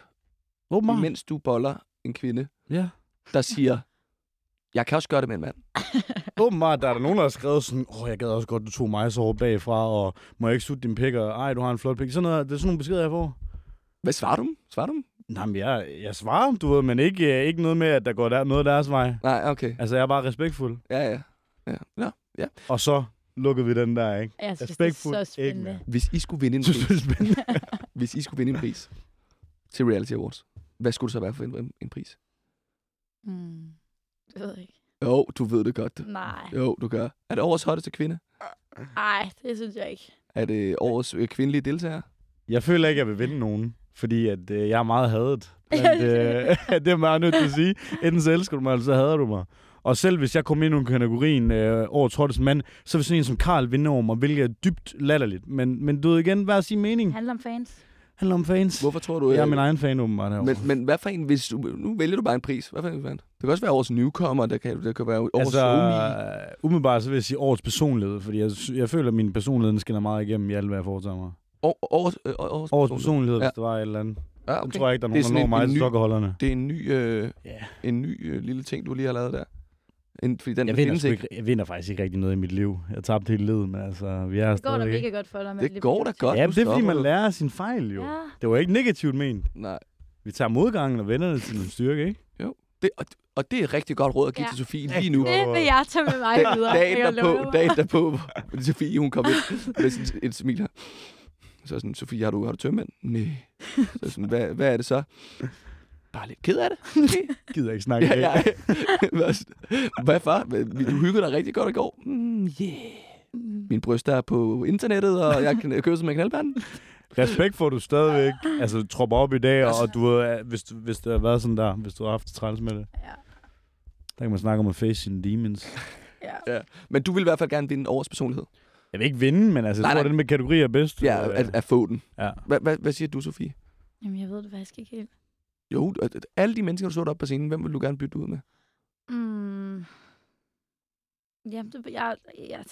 Åbenbart. imens du boller en kvinde, Ja. der siger, jeg kan også gøre det med en mand. Åbenbart, der er der nogen, der har skrevet sådan, åh, oh, jeg gad også godt, du tog mig så hårdt bagfra, og må jeg ikke sutte din pik, og ej, du har en flot pik. Sådan noget, det er sådan nogle beskeder, jeg får. Hvad svarer du? dem? Svarer du? dem? Nej, men jeg, jeg svarer, du ved, men ikke, øh, ikke noget med, at der går der, noget deres vej. Nej, okay. Altså, jeg er bare respektfuld. Ja, ja. ja. Nå. Og så lukkede vi den der, ikke? Jeg synes, det er Respektfuldt, så ikke spændende. mere. Hvis I skulle vinde en pris, er hvis I skulle vinde en pris til Reality Awards, hvad skulle det så være for en, en pris? Mm. Det ved jeg ikke. Jo, du ved det godt. Nej. Jo, du gør. Er det årets hotteste kvinde? Nej, det synes jeg ikke. Er det årets øh, kvindelige deltager? Jeg føler ikke, at jeg vil vinde nogen, fordi at, øh, jeg er meget hadet. Blandt, øh, det er meget nødt til at sige. Enten så elsker du mig, eller så hader du mig. Og selv hvis jeg kommer ind i kategorien øh, over Trottes mand, så vil sådan en som Karl vinde over mig, hvilket er dybt latterligt. Men, men du ved igen, hvad er sin mening? Det handler om fans. Handler om fans. Hvorfor tror du... Jeg er øh, min egen fan åbenbart herovre. men, men hvad for en, hvis du, nu vælger du bare en pris. Hvad for en? Det kan også være årets newcomer, det kan, det kan være årets altså, øh, umiddelbart så vil jeg sige årets personlighed, fordi jeg, jeg føler, at min personlighed skinner meget igennem i alt, hvad jeg foretager mig. årets, øh, årets, Årets personlighed, Ja. hvis der var et eller andet. Ja, Okay. okay. Så tror jeg ikke, der er Det er nogen, der når mig til stokkeholderne. Det er en ny, øh, Ja. en ny øh, lille ting, du lige har lavet der. En, fordi den Jeg vinder, ikke. jeg vinder faktisk ikke rigtig noget i mit liv. Jeg tabte hele livet, men altså, vi er Det går da stadig mega godt for dig. med Det går da godt. Ja, det er fordi, man lærer sin fejl jo. Ja. Det var ikke negativt ment. Nej. Vi tager modgangen og vender det til en styrke, ikke? Det, og, og det er et rigtig godt råd at give Ja. til Sofie lige nu. Det vil jeg tage med mig videre. dagen derpå, dagen derpå, hvor Sofie hun kom ind med sådan et smil her. Så sådan, Sofie, har du, har du tømmand? Nej. Så sådan, hvad, hvad er det så? Bare lidt ked af det. måske. Gider ikke snakke ja, ja. Hvad-? Hvad- Du hyggede dig rigtig godt i går. Mm, yeah. Mm. Mine bryster er på internettet, og jeg kan køre med knaldpanden. Respekt for, at du stadigvæk altså, tropper op i dag, og, og du, ved, hvis, du- hvis det har været sådan der, hvis du har haft træls med det. Ja. Der kan man snakke om at face sine demons. Ja. Men du vil i hvert fald gerne vinde årets personlighed. Jeg vil ikke vinde, men altså, jeg Nej, tror, nej. den med kategori er bedst. Ja, at, at få den. ja. Hvad, hvad, hvad siger du, Sofie? Jamen, jeg ved det faktisk ikke helt. Jo, alle de mennesker, du så op på scenen, hvem vil du gerne bytte ud med? Mm. Jamen, det, jeg, jeg,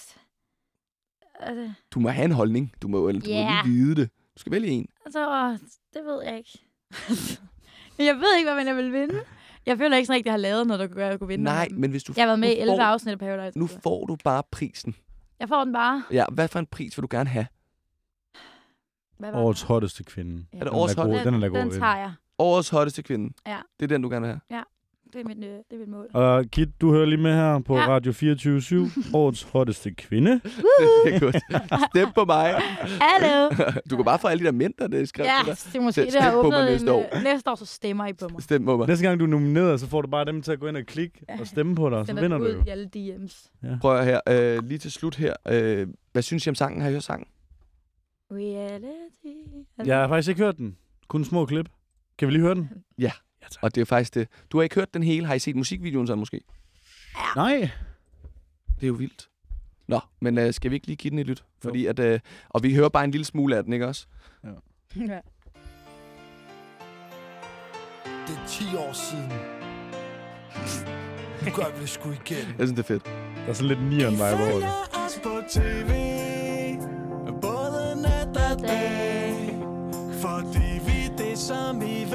altså, Du må have en holdning. Du må, eller, du Ja. må lige vide det. Du skal vælge en. altså, det ved jeg ikke. Jeg ved ikke, hvad jeg vil vinde. Jeg føler ikke sådan rigtig, at jeg har lavet noget, der kunne gøre, at jeg kunne vinde. Nej, men hvis du... Jeg har været med i 11 får- afsnit af Paradise. Nu får du bare prisen. Jeg får den bare. Ja, hvad for en pris vil du gerne have? Hvad var Årets hotteste kvinde. Ja. Er det Den årets er god, den er god. Den vinde. tager jeg. Årets hotteste kvinde. Ja. Det er den, du gerne vil have. Det er mit, øh, det er mit mål. Og Kit, du hører lige med her på Ja. Radio 24 Årets hotteste kvinde. det er godt. Stem på mig. Hallo! Du kan bare få alle de der mænd, der det skrev Ja, til dig. det er måske Stem det, mig åbnet næste en, år. øh, næste år, så stemmer I på mig. Stem på mig. Næste gang du er nomineret, så får du bare dem til at gå ind og klikke Ja. og stemme på dig, så vinder den du jo. i alle DM's. Prøv at her. Øh, lige til slut her. Øh, hvad synes I om sangen? Har I hørt sangen? Reality. Jeg har faktisk ikke hørt den. Kun små klip. Kan vi lige høre den? Ja. ja tak. Og det er faktisk det. Du har ikke hørt den hele. Har I set musikvideoen så måske? Nej. Det er jo vildt. Nå, men øh, skal vi ikke lige give den et lyt? Fordi at, øh, og vi hører bare en lille smule af den, ikke også? Ja. Det er 10 år siden. Nu gør vi det sgu igen. Jeg synes, det er fedt. Der er sådan lidt neon vibe over det. på tv Både nat og dag Fordi vi det som I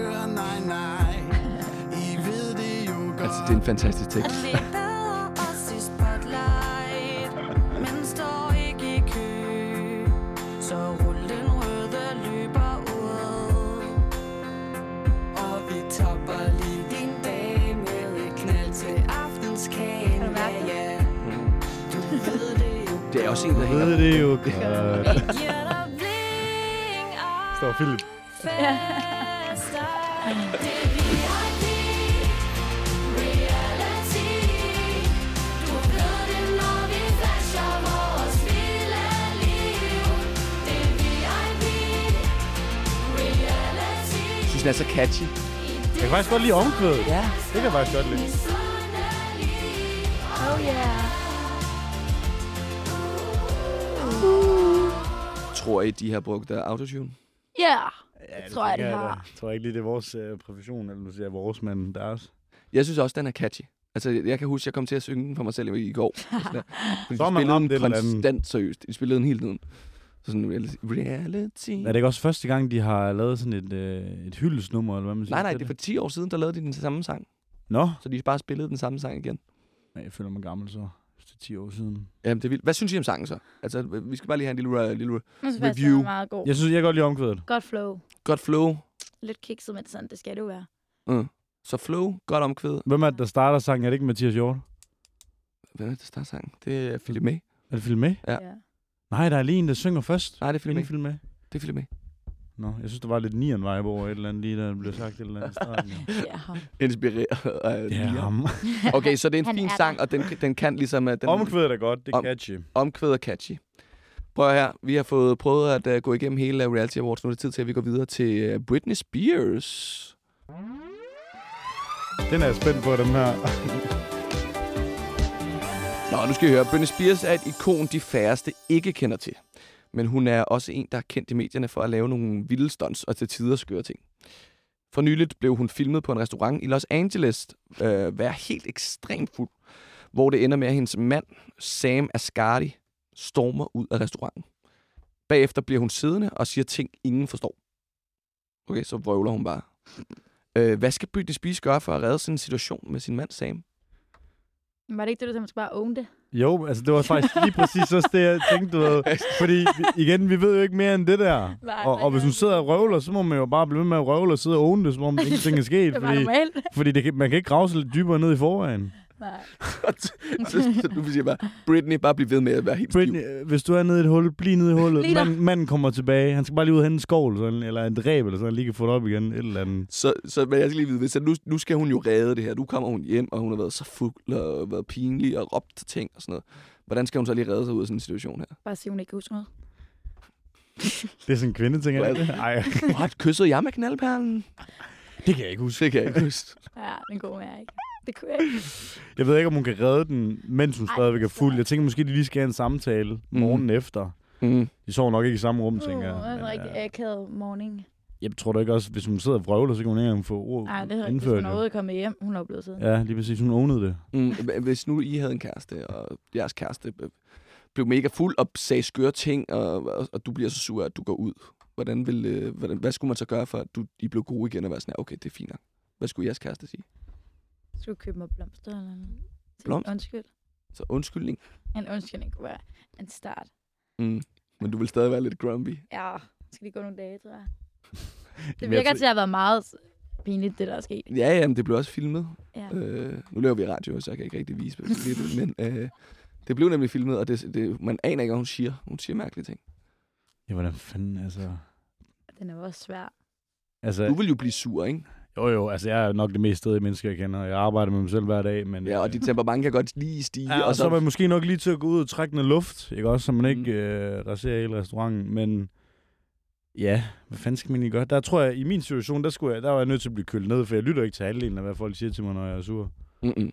frisør Nej, nej. I ved det jo godt Altså, det er en fantastisk tekst. Det? er er også en, der Jeg hænger. ved det jo godt. Står Philip. Synes, den er så catchy. Jeg kan faktisk godt lide omkvædet. Ja. Det kan jeg faktisk godt lide. Oh yeah. Tror I, de har brugt uh, autotune? Ja. Ja, tror jeg, det har. Jeg tror ikke lige, det er vores øh, profession, eller nu siger vores, men deres. Jeg synes også, den er catchy. Altså, jeg kan huske, jeg kom til at synge den for mig selv i går. Sådan der. Fordi Så de man spillede ramt den et eller andet. konstant seriøst. De spillede den hele tiden. Så sådan reality. reality. Er det ikke også første gang, de har lavet sådan et, øh, et hyldesnummer, eller hvad man siger? Nej, nej, det er for 10 år siden, der lavede de den samme sang. Nå, Så de bare spillede den samme sang igen. Nej, jeg føler mig gammel så. Hvis det er 10 år siden. Jamen, det er vildt. Hvad synes I om sangen så? Altså, vi skal bare lige have en lille, uh, lille Jeg synes Review. er meget god. Jeg synes, jeg kan godt lide omkvædet. Godt flow. godt flow. Lidt kikset, men sådan, det skal det jo være. Uh. Så flow, godt omkvæd. Hvem er det, der starter sangen? Er det ikke Mathias Hjort? Hvad er det, der starter sangen? Det er Philip May. Er det Philip med? Ja. Nej, der er lige en, der synger først. Nej, det er Philip May. Det er Philip May. Nå, jeg synes, der var lidt nieren vibe over et eller andet, lige da det blev sagt et eller andet starten. Ja, ham. Inspireret af Lia. ham. Okay, så det er en Han fin er sang, og den, den kan ligesom... uh, Den, Omkvædet er godt, det er Om- catchy. omkvæd er catchy. Prøv her. Vi har fået prøvet at uh, gå igennem hele uh, Reality Awards. Nu er det tid til, at vi går videre til uh, Britney Spears. Den er jeg spændt på, den her. Nå, nu skal I høre. Britney Spears er et ikon, de færreste ikke kender til. Men hun er også en, der er kendt i medierne for at lave nogle vilde stunts og til tider skøre ting. For nyligt blev hun filmet på en restaurant i Los Angeles, øh, være helt ekstremt fuld, hvor det ender med, at hendes mand, Sam Asghari, stormer ud af restauranten. Bagefter bliver hun siddende og siger ting, ingen forstår. Okay, så vrøvler hun bare. Øh, hvad skal Britney Spears gøre for at redde sin situation med sin mand Sam? Var det ikke det, du man skal bare own det? Jo, altså det var faktisk lige præcis også det, jeg tænkte, du ved. Fordi igen, vi ved jo ikke mere end det der. Nej, Og, og hvis hun sidder og røvler, så må man jo bare blive ved med at røvle og sidde og own det, som om ingenting er sket. Fordi, fordi det man kan ikke grave sig lidt dybere ned i forvejen. Nej. så, så du siger bare, Britney, bare blive ved med at være helt stiv. Britney, øh, hvis du er nede i et hul, bliv nede i hullet. Der. Manden, kommer tilbage. Han skal bare lige ud og hente en skovl, sådan, eller en dræb, eller sådan, lige kan få det op igen. Et eller andet. Så, så men jeg skal lige vide, hvis nu, nu skal hun jo redde det her. Nu kommer hun hjem, og hun har været så fuld og været pinlig og råbt til ting og sådan noget. Hvordan skal hun så lige redde sig ud af sådan en situation her? Bare sige, hun ikke kan huske noget. Det er sådan en kvinde, ting. Hvad? Ej, What? Kyssede jeg med knaldperlen? det kan jeg ikke huske. Det kan jeg ikke huske. Ja, den går jeg ikke. Det kunne jeg ikke. Jeg ved ikke, om hun kan redde den, mens hun Ej, stadigvæk er fuld. Jeg tænker måske, de lige skal have en samtale morgenen efter. Mm. De sover nok ikke i samme rum, Uh, tænker det jeg. er en rigtig øh, akavet morgen. Jeg tror da ikke også, hvis hun sidder og vrøvler, så kan hun ikke engang få ord Nej, det er rigtigt. Hvis indført. hun er overhovedet kommet hjem, hun er blevet siden. Ja, lige præcis. Hun ownede det. Mm. Hvis nu I havde en kæreste, og jeres kæreste blev mega fuld og sagde skøre ting, og, og, og du bliver så sur, at du går ud. Hvordan vil, øh, hvordan, hvad skulle man så gøre for, at du, I blev gode igen og være sådan, her, okay, det er fint nok. Hvad skulle jeres kæreste sige? Skulle du købe mig blomster eller noget? Blomster? Undskyld. Så undskyldning. En undskyldning kunne være en start. Mm. Men du vil stadig være lidt grumpy. Ja, skal lige gå nogle dage, tror jeg. Det virker til at have været meget pinligt, det der er sket. Ja, ja, men det blev også filmet. Ja. Øh, nu laver vi radio, så jeg kan ikke rigtig vise, hvad det men øh, det blev nemlig filmet, og det, det, man aner ikke, hvad hun siger. Hun siger mærkelige ting. Ja, hvordan fanden, altså... Den er også svær. Altså, Du vil jo blive sur, ikke? Jo jo, altså jeg er nok det mest stedige menneske, jeg kender. Jeg arbejder med mig selv hver dag, men... Ja, og øh, dit temperament kan godt lige stige. Ja, og så er man måske nok lige til at gå ud og trække noget luft, ikke også, så man ikke øh, raserer hele restauranten, men ja, hvad fanden skal man egentlig gøre? Der tror jeg, i min situation, der, skulle jeg, der var jeg nødt til at blive kølet ned, for jeg lytter ikke til halvdelen af, hvad folk siger til mig, når jeg er sur. Mm-mm.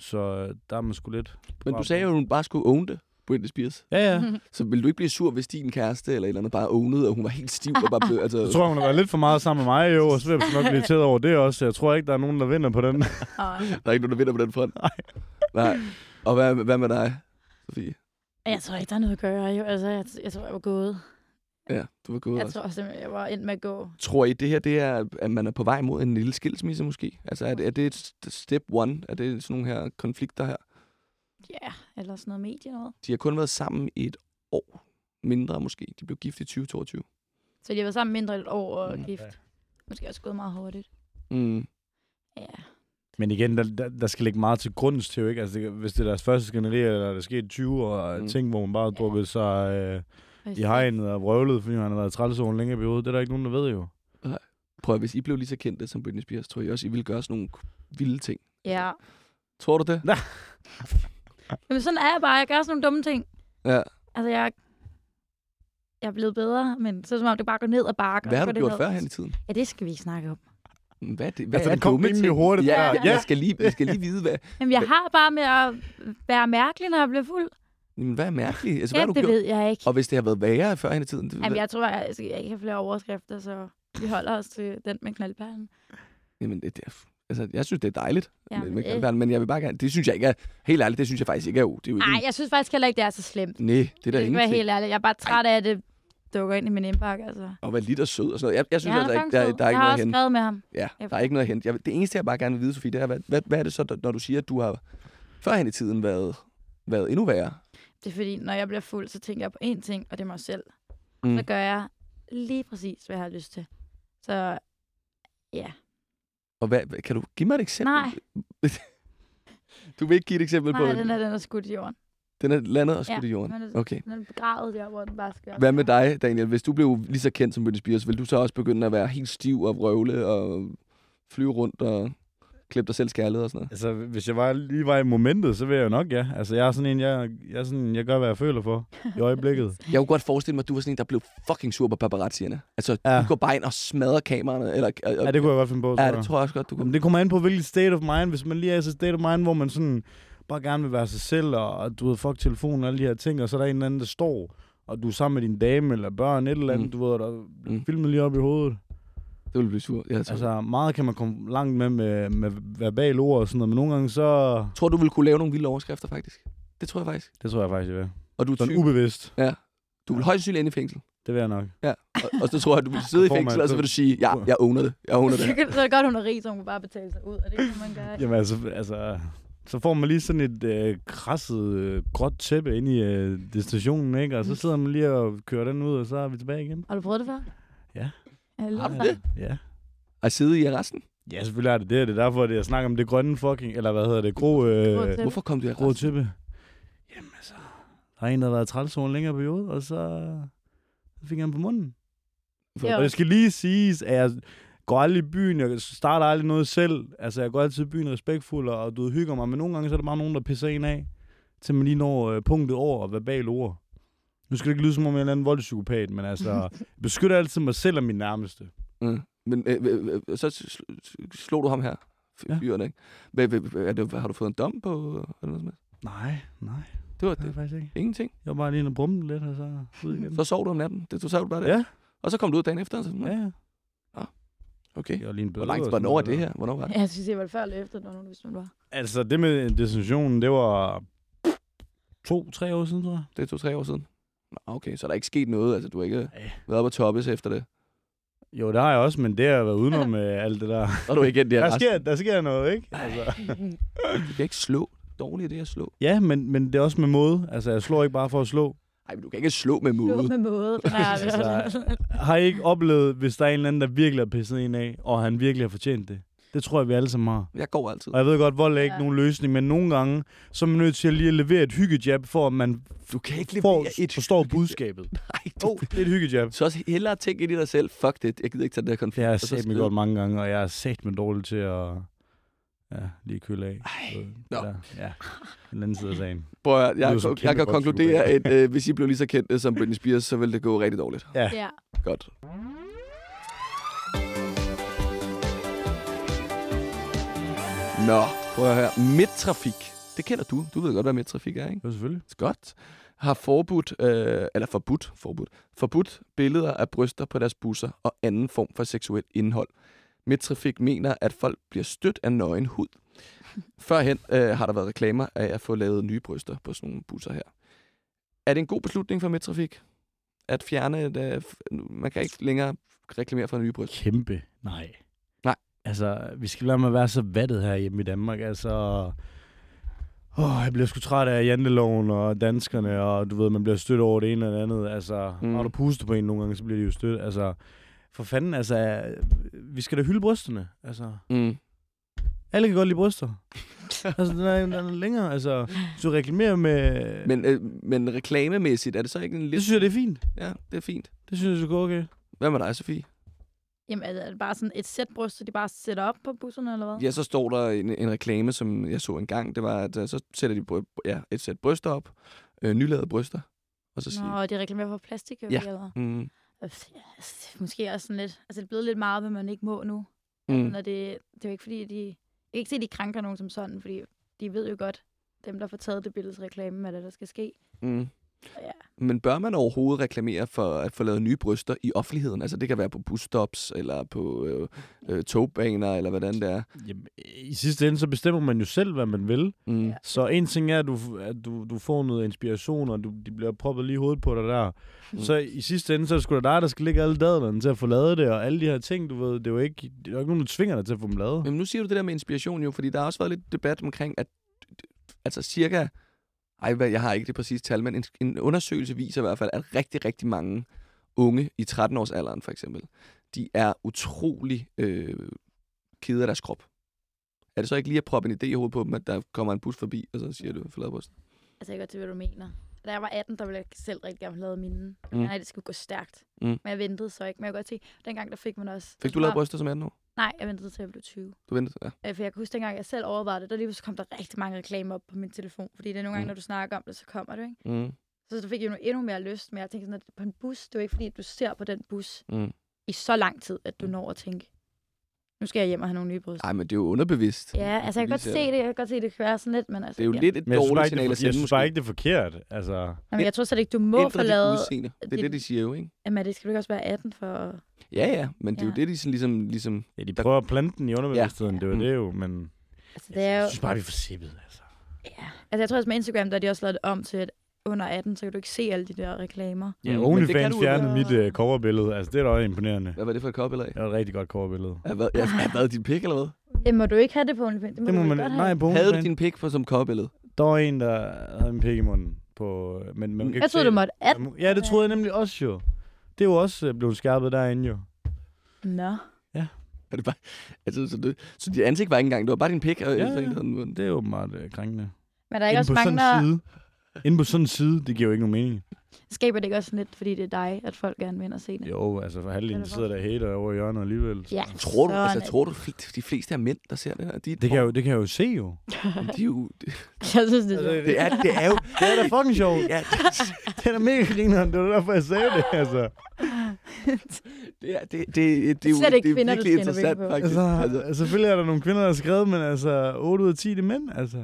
Så øh, der er man sgu lidt... Men du sagde jo, at hun bare skulle own det, Britney Spears. Ja, ja. Så vil du ikke blive sur, hvis din kæreste eller et eller andet bare ownede, og hun var helt stiv og bare blev... Altså, Jeg tror, hun har været lidt for meget sammen med mig, jo, og så vil jeg nok blive irriteret over det også. Jeg tror ikke, der er nogen, der vinder på den. Der er ikke nogen, der vinder på den front. Nej. Nej. Og hvad, hvad med dig, Sofie? jeg tror ikke, der er noget at gøre. Jo. Altså, jeg, jeg tror, jeg var gået. Ja, du var gået Jeg også. tror simpelthen, jeg var endt med at gå. Tror I, det her det er, at man er på vej mod en lille skilsmisse måske? Altså, er det, er det et st- step one? Er det sådan nogle her konflikter her? Ja, eller sådan noget medie noget. De har kun været sammen i et år. Mindre måske. De blev gift i 2022. Så de har været sammen mindre end et år og Mm. gift. Måske også gået meget hurtigt. Mm. Ja. Men igen, der, der, der skal ligge meget til grunds til, jo, ikke? Altså, det, hvis det er deres første skænderi, eller der er sket 20 år, og Mm. ting, hvor man bare har Ja. drukket sig øh, i hegnet og vrøvlet, fordi han har været træls over en længere periode, det er der ikke nogen, der ved jo. Prøv at, hvis I blev lige så kendte som Britney Spears, tror jeg også, I ville gøre sådan nogle vilde ting. Ja. Tror du det? Jamen, sådan er jeg bare. Jeg gør sådan nogle dumme ting. Ja. Altså, jeg, jeg er blevet bedre, men så er det som om, det bare går ned og bakker. Hvad har du gjort før hen i tiden? Ja, det skal vi ikke snakke om. Hvad er det? Hvad Altså, er det kom rimelig hurtigt Ja, der. ja. Jeg, skal lige, jeg skal lige vide, hvad, Jamen, jeg har bare med at være mærkelig, når jeg bliver fuld. Jamen, hvad er mærkeligt? Altså, hvad Ja, har du det gjort? ved jeg ikke. Og hvis det har været værre før i tiden? Det, Jamen, jeg tror, jeg skal ikke have flere overskrifter, så vi holder os til den med knaldperlen. Jamen, det, det er, altså, jeg synes, det er dejligt. Ja, med, med øh. men jeg vil bare gerne... Det synes jeg ikke er... Helt ærligt, det synes jeg faktisk ikke er... jo- Det er jo ikke Nej, jeg synes faktisk heller ikke, det er så slemt. Nej, det er være ingenting. helt ærligt. Jeg er bare træt af, at det dukker ind i min indbakke. Altså. Og være lidt og sød og sådan noget. Jeg, jeg synes Ja, altså ikke, der, der er ikke jeg har noget at hente. skrevet med ham. Ja, Jeg- der er ikke noget at hente. Jeg, det eneste, jeg bare gerne vil vide, Sofie, det er, hvad, hvad, hvad er det så, når du siger, at du har førhen i tiden været, været endnu værre? Det er fordi, når jeg bliver fuld, så tænker jeg på én ting, og det er mig selv. Mm. Så gør jeg lige præcis, hvad jeg har lyst til. Så ja. Og hvad, kan du give mig et eksempel? Nej. du vil ikke give et eksempel på, Nej, den er, den er skudt i jorden. den er landet og skudt Ja, i jorden? det- Okay. Den er begravet der, hvor den bare skal Hvad med dig, Daniel? Hvis du blev lige så kendt som Britney Spears, vil du så også begynde at være helt stiv og vrøvle og flyve rundt og klippe dig selv skærlet og sådan noget? Altså, hvis jeg var, lige var i momentet, så vil jeg jo nok, ja. Altså, jeg er sådan en, jeg, jeg, er sådan, jeg gør, hvad jeg føler for i øjeblikket. Jeg kunne godt forestille mig, at du var sådan en, der blev fucking sur på paparazzierne. Altså, ja. Du går bare ind og smadrer kameraerne. Eller, Ja, det kunne jeg godt finde på. ja, det tror jeg også godt, du kunne. Jamen, det kommer an på, hvilket state of mind. Hvis man lige er i state of mind, hvor man sådan bare gerne vil være sig selv, og, du ved, fuck telefonen og alle de her ting, og så er der en eller anden, der står, og du er sammen med din dame eller børn, et eller andet, Mm. du ved, der mm. filmet lige op i hovedet. Det ville blive sur. Jeg tror. Altså, meget kan man komme langt med med, med verbale ord og sådan noget, men nogle gange så... tror du ville kunne lave nogle vilde overskrifter, faktisk? Det tror jeg faktisk. Det tror jeg faktisk, jeg vil. Og du er Sådan ubevidst. du vil højst sandsynligt ind i fængsel. Det vil jeg nok. Ja. Og, og så tror jeg, at du vil sidde i fængsel, og så så- vil du sige, ja, jeg owner det. Jeg owner det. Så er det godt, hun er rig, så hun kan bare betale sig ud, og det kan man gøre. Jamen altså, altså så får man lige sådan et øh, krasset øh, gråt tæppe ind i øh, destinationen, ikke? Og så sidder man lige og kører den ud, og så er vi tilbage igen. Har du prøvet det før? Ja. Ja Har du det? Ja. At sidde i arresten? Ja, selvfølgelig er det det. Det er derfor, at jeg snakker om det grønne fucking, eller hvad hedder det, grå, øh, Grå. Hvorfor kom du i grå arresten? tæppe. Jamen altså, der er en, der har været træls over en længere periode, og så så fik han på munden. Ja. Og det skal lige siges, at jeg går aldrig i byen, jeg starter aldrig noget selv. Altså, jeg går altid i byen respektfuld, og du hygger mig, men nogle gange så er der bare nogen, der pisser en af, til man lige når øh, punktet over og verbale ord. Nu skal det ikke lyde som om jeg er en eller anden voldspsykopat, men altså, jeg beskytter altid mig selv og min nærmeste. Mm. Men øh, øh, øh, så sl- sl- slog du ham her, Ja. fyren, ikke? Hvad, hvad, er det, har du fået en dom på? Eller noget som helst? Nej, nej, det var det det. faktisk ikke. Ingenting. Jeg var bare lige inde og brumme lidt, og så ud igen. Så sov du om natten. Det, du sov du bare der. Ja, Og så kom du ud dagen efter. Og så, ja, ja. Okay. Jeg var lige en Hvor langt, hvornår er sådan det her? Hvornår var det? Ja, jeg synes, det var det før eller efter, når nogen vidste, det var. Altså, det med destinationen, det var to-tre år siden, tror jeg. Det er to-tre år siden. Okay, så er der ikke sket noget. Altså, du har ikke Nej. været op og toppes efter det. Jo, det har jeg også, men det har jeg været udenom med alt det der. Så er du ikke i Der arresten. sker, der sker noget, ikke? Altså. Du kan ikke slå. Dårligt det at slå. Ja, men, men det er også med måde. Altså, jeg slår ikke bare for at slå. Nej, men du kan ikke slå med Slå måde. med måde. Aldrig Altså. Har I ikke oplevet, hvis der er en eller anden, der virkelig har pisset en af, og han virkelig har fortjent det? Det tror jeg, vi alle sammen har. Jeg går altid. Og jeg ved godt, vold er ikke Ja. nogen løsning, men nogle gange, så er man nødt til at lige at levere et hyggejab, for at man Du kan ikke får, levere et forstår hygge- budskabet. Nej, du... Oh, det er et hyggejab. Så også hellere tænke ind i dig selv. Fuck det. Jeg gider ikke tage den her konflikt. Det har jeg sat mig godt mange gange, og jeg er sat med dårligt til at ja, lige køle af. Ej, nå. der, ja, den anden side af sagen. Prøv at, jeg, jeg, jeg kan konkludere, at øh, hvis I blev lige så kendte som Britney Spears, så ville det gå rigtig dårligt. Ja. Ja. Godt. Nå, prøv at høre. Midtrafik. Det kender du. Du ved godt, hvad midtrafik er, ikke? Jo, selvfølgelig. Godt. Har forbudt, øh, eller forbudt, forbudt, forbudt billeder af bryster på deres busser og anden form for seksuelt indhold. Midtrafik mener, at folk bliver stødt af nøgen hud. Førhen øh, har der været reklamer af at få lavet nye bryster på sådan nogle busser her. Er det en god beslutning for Midtrafik? At fjerne, et, øh, man kan ikke længere reklamere for nye bryster. Kæmpe. Nej. Altså, vi skal lade med at være så vattet her hjemme i Danmark. Altså, åh, jeg bliver sgu træt af janteloven og danskerne, og du ved, man bliver stødt over det ene eller det andet. Altså, Mm. når du puster på en nogle gange, så bliver de jo stødt. Altså, for fanden, altså, vi skal da hylde brysterne. Altså, Mm. alle kan godt lide bryster. altså, den er, den er længere. Altså, du reklamerer med... Men, øh, men reklamemæssigt, er det så ikke en det lidt... synes jeg, det er fint. Ja, det er fint. Det synes jeg, det er okay. Hvad med dig, Sofie? Jamen, er det- er det bare sådan et sæt bryster, de bare sætter op på busserne, eller hvad? Ja, så står der en, en reklame, som jeg så engang. Det var, at øh, så sætter de ja, et sæt bryster op. Øh, nylavede bryster. Og så siger Nå, de reklamerer for plastik, Ja. ja. eller? mm, Øh, ja, altså, Måske også sådan lidt... Altså, det er blevet lidt meget, hvad man ikke må nu. Mm. Når det, det er jo ikke fordi, de... Jeg kan ikke se, at de krænker nogen som sådan, fordi de ved jo godt, dem, der får taget det billedes reklame, hvad der, der skal ske. Mm. Ja. Men bør man overhovedet reklamere for at få lavet nye bryster i offentligheden? Altså det kan være på busstops, eller på øh, øh, togbaner, eller hvordan det er. Jamen, I sidste ende, så bestemmer man jo selv, hvad man vil. Mm. Ja. Så en ting er, at du, at du, du får noget inspiration, og du, de bliver proppet lige i hovedet på dig der. Mm. Mm. Så i sidste ende, så er det sgu da dig, der skal lægge alle dadlerne til at få lavet det, og alle de her ting, du ved, det er jo ikke, det er jo ikke nogen, der tvinger dig til at få dem lavet. Men nu siger du det der med inspiration jo, fordi der har også været lidt debat omkring, at altså cirka, ej, jeg har ikke det præcise tal, men en, en undersøgelse viser i hvert fald, at rigtig, rigtig mange unge i 13-årsalderen for eksempel, de er utrolig øh, kede af deres krop. Er det så ikke lige at proppe en idé i hovedet på dem, at der kommer en bus forbi, og så siger du, forlad bryst? Altså, jeg kan godt til, hvad du mener. Da jeg var 18, der ville jeg selv rigtig gerne have lavet mine. Mm. Mm. Nej, det skulle gå stærkt. Mm. Men jeg ventede så ikke. Men jeg kan godt se, dengang der fik man også... Fik du lavet bryster som 18 år? Nej, jeg ventede til jeg blev 20. Du ventede? Ja. Øh, For jeg kan huske, dengang jeg selv overvejede det, der lige pludselig kom der rigtig mange reklamer op på min telefon. Fordi det er nogle gange, Mm. når du snakker om det, så kommer det, ikke? Mm. Så så fik jeg nu endnu mere lyst. Men jeg tænkte sådan, at på en bus, det er jo ikke fordi, at du ser på den bus Mm. i så lang tid, at du når at tænke, nu skal jeg hjem og have nogle nye bryster. Ej, men det er jo underbevidst. Ja, altså jeg kan godt se det. Jeg kan godt se, det kan være sådan lidt, men altså... Det er jo ja. lidt et dårligt signal det, at er, jeg sende, synes bare ikke, det er forkert. Altså, Jamen, jeg tror slet ikke, du må Ændre få dit lavet... udseende. Det er dit- det, de siger jo, ikke? Jamen, det skal du ikke også være 18 for... Ja, ja, men det er jo Ja. det, de sådan ligesom... ligesom ja, de Der- prøver at plante den i underbevidstheden, Ja. det er jo det jo, men Altså, det er jo... jeg synes bare, vi er for sippet, altså. Ja. Altså, jeg tror også med Instagram, der har de også lavet det om til, at under 18, så kan du ikke se alle de der reklamer. Ja, Mm, men OnlyFans fjernede mit uh, coverbillede, altså det er da også imponerende. Hvad var det for et kopbillede af? Det var et rigtig godt coverbillede. Er hvad, ja, er hvad din pik, eller hvad? Det må du ikke have det på OnlyFans. Det må, Det må du man, godt nej, have. på Havde du din pik på som kopbillede? Der var en, der havde en pik i munden. På, men man kan Jeg troede, du måtte 18. det. Ja, det troede jeg nemlig også jo. Det er jo også øh, blevet skærpet derinde jo. Nå. Er det bare, altså, så, det, så dit ansigt var ikke engang, det var bare din pik, og Ja, ja, ja. ja. Det er jo meget øh, krænkende. Men der er ikke Inde også på mange, sådan der... Inde på sådan en side, det giver jo ikke nogen mening. Skaber det ikke også lidt, fordi det er dig, at folk gerne vil ind og se det? Jo, altså for halvdelen det sidder der hater over i hjørnet alligevel. Ja, tror du, sådan altså, er tror du, de fleste af mænd, der ser det her, de, Det kan, jo, det kan jeg jo se jo. De er jo, det, Jeg synes, det er Altså, sjovt. det, er, det er jo, Det er da fucking sjovt. ja, det, Det er da mega grineren. Det var derfor, jeg sagde det, altså. det, er, det, det, det, det er jo det er kvinder, der virkelig interessant, faktisk. Altså, altså, selvfølgelig er der nogle kvinder, der har skrevet, men altså 8 ud af 10 det er mænd, altså.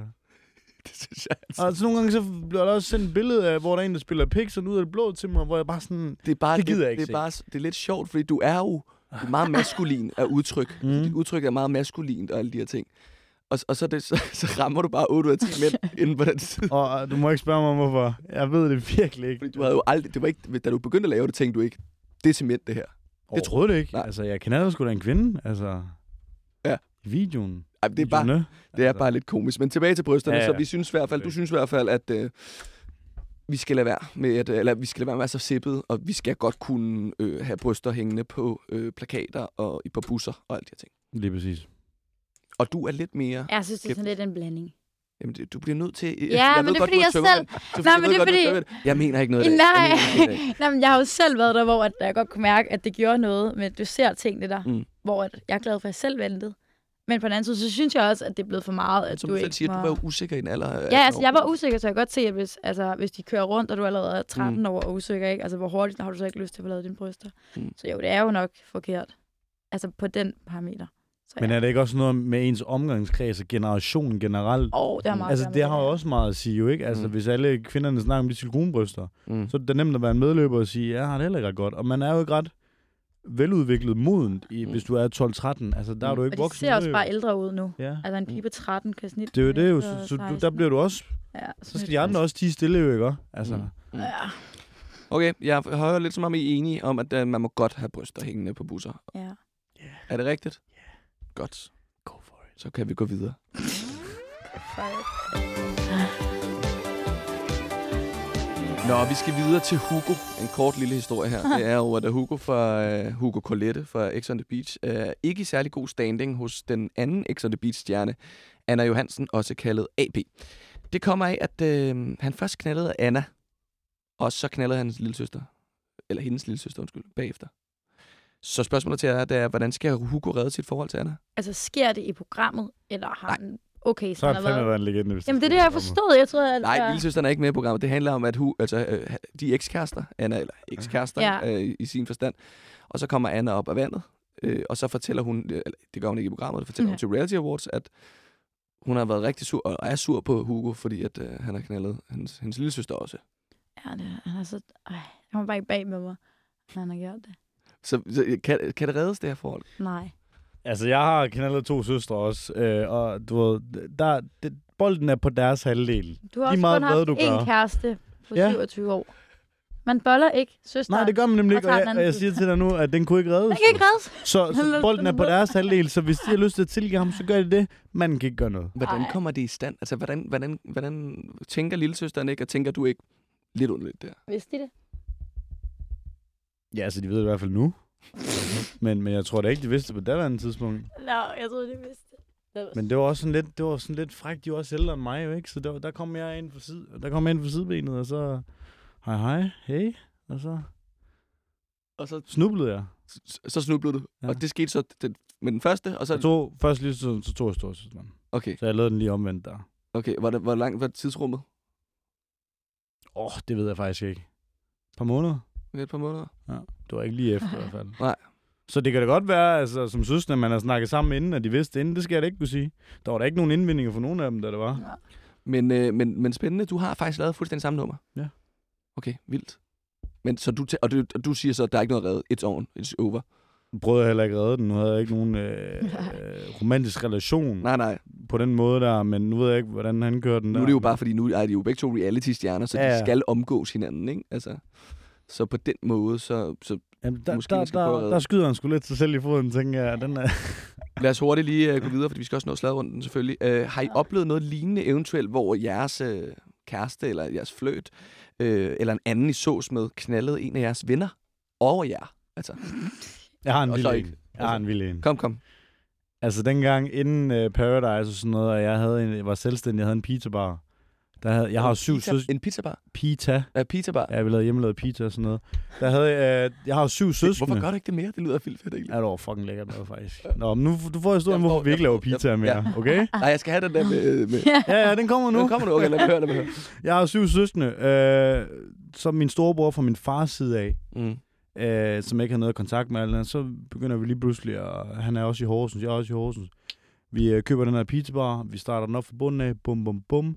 det synes jeg, altså. Og så nogle gange så bliver der også sendt et billede af, hvor der er en, der spiller pixel ud af det blå til mig, hvor jeg bare sådan... Det er bare, Det gider jeg ikke det, se. er bare, det er lidt sjovt, fordi du er jo du er meget maskulin af udtryk. Mm. Dit udtryk er meget maskulint og alle de her ting. Og, og så, det, så, så rammer du bare 8 ud af 10 mænd inden på den side. Og du må ikke spørge mig om, hvorfor. Jeg ved det virkelig ikke. Fordi du havde jo aldrig, det var ikke, da du begyndte at lave det, tænkte du ikke, det er til mænd, det her. Det troede det ikke. Nej. Altså, jeg kender sgu da en kvinde, altså. Ja. I videoen. Ej, det er bare, det er Altså. bare lidt komisk. Men tilbage til brysterne, Ja, ja, så vi synes i hvert fald, du synes i hvert fald, at øh, vi skal lade være med at, eller vi skal lade være med at være så sippet, og vi skal godt kunne øh, have bryster hængende på øh, plakater og i på busser og alt de her ting. Lige præcis. Og du er lidt mere... Jeg synes, det er sådan lidt en blanding. Jamen, du bliver nødt til... jeg Ja, men ved det er fordi, du jeg selv- Nej, jeg men det er fordi-. Jeg mener ikke noget af det. Nej. Jeg det. Nej, men jeg har jo selv været der, hvor at jeg godt kunne mærke, at det gjorde noget, men du ser tingene der, Mm. mm. hvor at jeg er glad for, at jeg selv ventede. Men på den anden side, så synes jeg også, at det er blevet for meget, at Som du du ikke siger, må... du var jo usikker i en alder af Ja, 18 altså år. jeg var usikker, så jeg kan godt se, at hvis, altså, hvis de kører rundt, og du allerede er 13 Mm. år og usikker, ikke? Altså, hvor hurtigt har du så ikke lyst til at få lavet dine bryster? Mm. Så jo, det er jo nok forkert. Altså på den parameter. Så, Men ja. er det ikke også noget med ens omgangskreds og generationen generelt? Åh, det er meget Altså, det har jo også meget at sige jo, ikke? Altså, Mm. hvis alle kvinderne snakker om de silikonbryster, Mm. så er det nemt at være en medløber og sige, ja, jeg har det heller ikke ret godt. Og man er jo ikke ret veludviklet modent, i, Mm. hvis du er 12-13. Altså, der er Mm. du ikke Og de voksen. ser også bare ældre ud nu. Ja. Altså en pige på 13 kan snit. Det er jo det, jo. så Så, du, der 16. bliver du også... Ja, Så skal de andre også tige stille jo, ikke? Altså, Mm. mm. Ja, Okay, jeg hører lidt som om, I er enige om, at uh, man må godt have bryster hængende på busser. ja. Er det rigtigt? Godt. go for it. Så kan vi gå videre. Nå, vi skal videre til Hugo. En kort lille historie her. Det er jo, at Hugo fra uh, Hugo Colette fra X on the Beach er ikke i særlig god standing hos den anden X on the Beach stjerne, Anna Johansen, også kaldet AB. Det kommer af, at øh, han først knaldede Anna, og så knaldede hans lille søster. Eller hendes lille søster, undskyld, bagefter. Så spørgsmålet til jer er, det er, hvordan skal Hugo redde sit forhold til Anna? Altså, sker det i programmet, eller har han... Okay, så, Så han er har han fandme været... en legende, hvis Jamen, det er det, jeg forstod. Jeg tror, at... Nej, ja. lille søsteren er ikke med i programmet. Det handler om, at hu, altså, øh, de er ekskærester, Anna, eller ekskærester Ja. øh, i sin forstand. Og så kommer Anna op af vandet Øh, og så fortæller hun, øh, det gør hun ikke i programmet, det fortæller Ja. hun til Reality Awards, at hun har været rigtig sur, og er sur på Hugo, fordi at, øh, han har knaldet hendes, hendes lille søster også. Ja, det, han er så... Ej, jeg kommer bare ikke bag med mig, når han har gjort det. Så, så kan, kan det reddes, det her forhold? Nej. Altså, jeg har knaldet to søstre også, øh, og du ved, der, det, bolden er på deres halvdel. Du har Lige også meget kun haft hvad du gør. én kæreste på Ja. 27 år. Man boller ikke søster. Nej, det gør man nemlig Og ikke, og tager jeg, og jeg siger til dig nu, at den kunne ikke reddes. Den kan ikke reddes. Så, så bolden er på deres halvdel, så hvis de har lyst til at tilgive ham, så gør de det. Manden kan ikke gøre noget. Hvordan kommer det i stand? Altså, hvordan, hvordan, hvordan tænker lillesøsteren ikke, og tænker du ikke lidt underligt der? Vidste de det? Ja, altså, de ved det i hvert fald nu. Men, men jeg tror da ikke, de vidste det på daværende tidspunkt. Nå, jeg troede, de vidste det. det. var- Men det var også sådan lidt, det var sådan lidt frækt. De var også ældre end mig, jo ikke? Så der, der kom jeg ind for side, der kom jeg ind for sidebenet, og så... Hej, hej, hey. Og så Og så, snublede jeg. så, så snublede du. Ja. Og det skete så den, med den første, og så... Jeg tog først lige så, så tog jeg storsøsteren. Okay, Så jeg lavede den lige omvendt der. okay. Hvor, hvor langt var tidsrummet? Åh, oh, det ved jeg faktisk ikke. Et par måneder? Et par måneder? Det var ikke lige efter i hvert fald. Nej. Så det kan da godt være, altså, som at man har snakket sammen inden, at de vidste inden. Det skal jeg da ikke kunne sige. Der var da ikke nogen indvendinger for nogen af dem, da det var. Ja. Men, øh, men, men spændende, du har faktisk lavet fuldstændig samme nummer. Ja. Okay, vildt. Men så du, og du, og du siger så, at der er ikke noget reddet. It's on. It's over. Nu prøvede jeg heller ikke at redde den. Nu havde jeg ikke nogen øh, øh, romantisk relation Nej, nej. på den måde der, men nu ved jeg ikke, hvordan han kører den Nu der. er det jo bare, fordi nu er de jo begge to reality-stjerner, så ja, Ja, de ja. skal omgås hinanden, ikke? Altså, så på den måde, så, så Jamen, der, Måske der, skal prøve at der, der skyder han sgu lidt sig selv i foden, tænker jeg. Den er... lad os hurtigt lige uh, gå videre, fordi vi skal også nå sladrunden selvfølgelig. Uh, har I oplevet noget lignende eventuelt, hvor jeres uh, kæreste eller jeres fløt, uh, eller en anden I sås med, knaldede en af jeres venner over jer? Altså, Jeg har en vild en. ikke. Jeg har en vild en. kom, kom. Altså dengang inden uh, Paradise og sådan noget, og jeg, havde en, var selvstændig, jeg havde en pizzabar. Der havde, jeg har syv pizza, søs... En pizzabar? Pita. Uh, pizzabar? Ja, vi lavede hjemmelavet pizza og sådan noget. Der havde jeg... Uh, jeg har syv søskende. Hvorfor gør du ikke det mere? Det lyder vildt fedt, egentlig. Ja, det var fucking lækkert mad, faktisk. Nå, men nu du får historien, Jeg hvorfor vi ikke laver pizza mere, ja. okay? Nej, jeg skal have den der med... med. Ja, ja, den kommer nu. Nu kommer du. Okay, lad mig høre, lad mig høre. Jeg har syv søskende, øh, som min storebror fra min fars side af, Mm. øh, som jeg ikke har noget kontakt med. Eller, andet. så begynder vi lige pludselig, og han er også i Horsens, jeg er også i Horsens. Vi øh, køber den her pizzabar, vi starter den op fra bunden af, bum, bum, bum. Mm.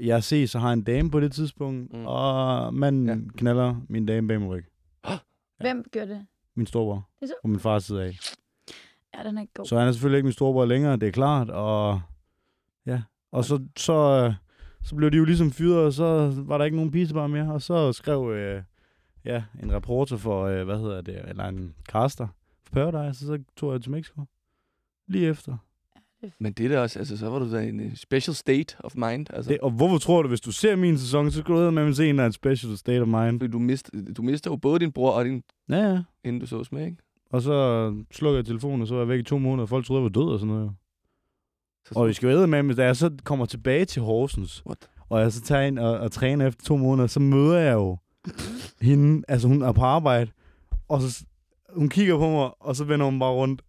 Jeg ses så har en dame på det tidspunkt, Mm. og manden Ja. ja. knaller min dame bag min ryg. Hvem gør det? Min storebror, Det så- fra min fars side af. Ja, den er ikke god. Så han er selvfølgelig ikke min storebror længere, det er klart, og ja, og så, så, øh, så blev de jo ligesom fyret, og så var der ikke nogen pizzabar mere, og så skrev øh, ja, en reporter for, øh, hvad hedder det, eller en caster for Paradise, og så tog jeg til Mexico. Lige efter. Men det er da også, altså, så var du da i en øh, special state of mind. Altså, Det, og hvorfor tror du, hvis du ser min sæson, så skal du med at se en af en special state of mind. fordi du, mist, du mister jo både din bror og din, Ja, ja. inden du sås med, ikke? Og så slukker jeg telefonen, og så er jeg væk i to måneder, og folk troede, jeg var død og sådan noget. Så, Og vi skal jo med, da jeg så kommer tilbage til Horsens, What? og jeg så tager ind og, og træner efter to måneder, så møder jeg jo hende, altså hun er på arbejde, og så, hun kigger på mig, og så vender hun bare rundt.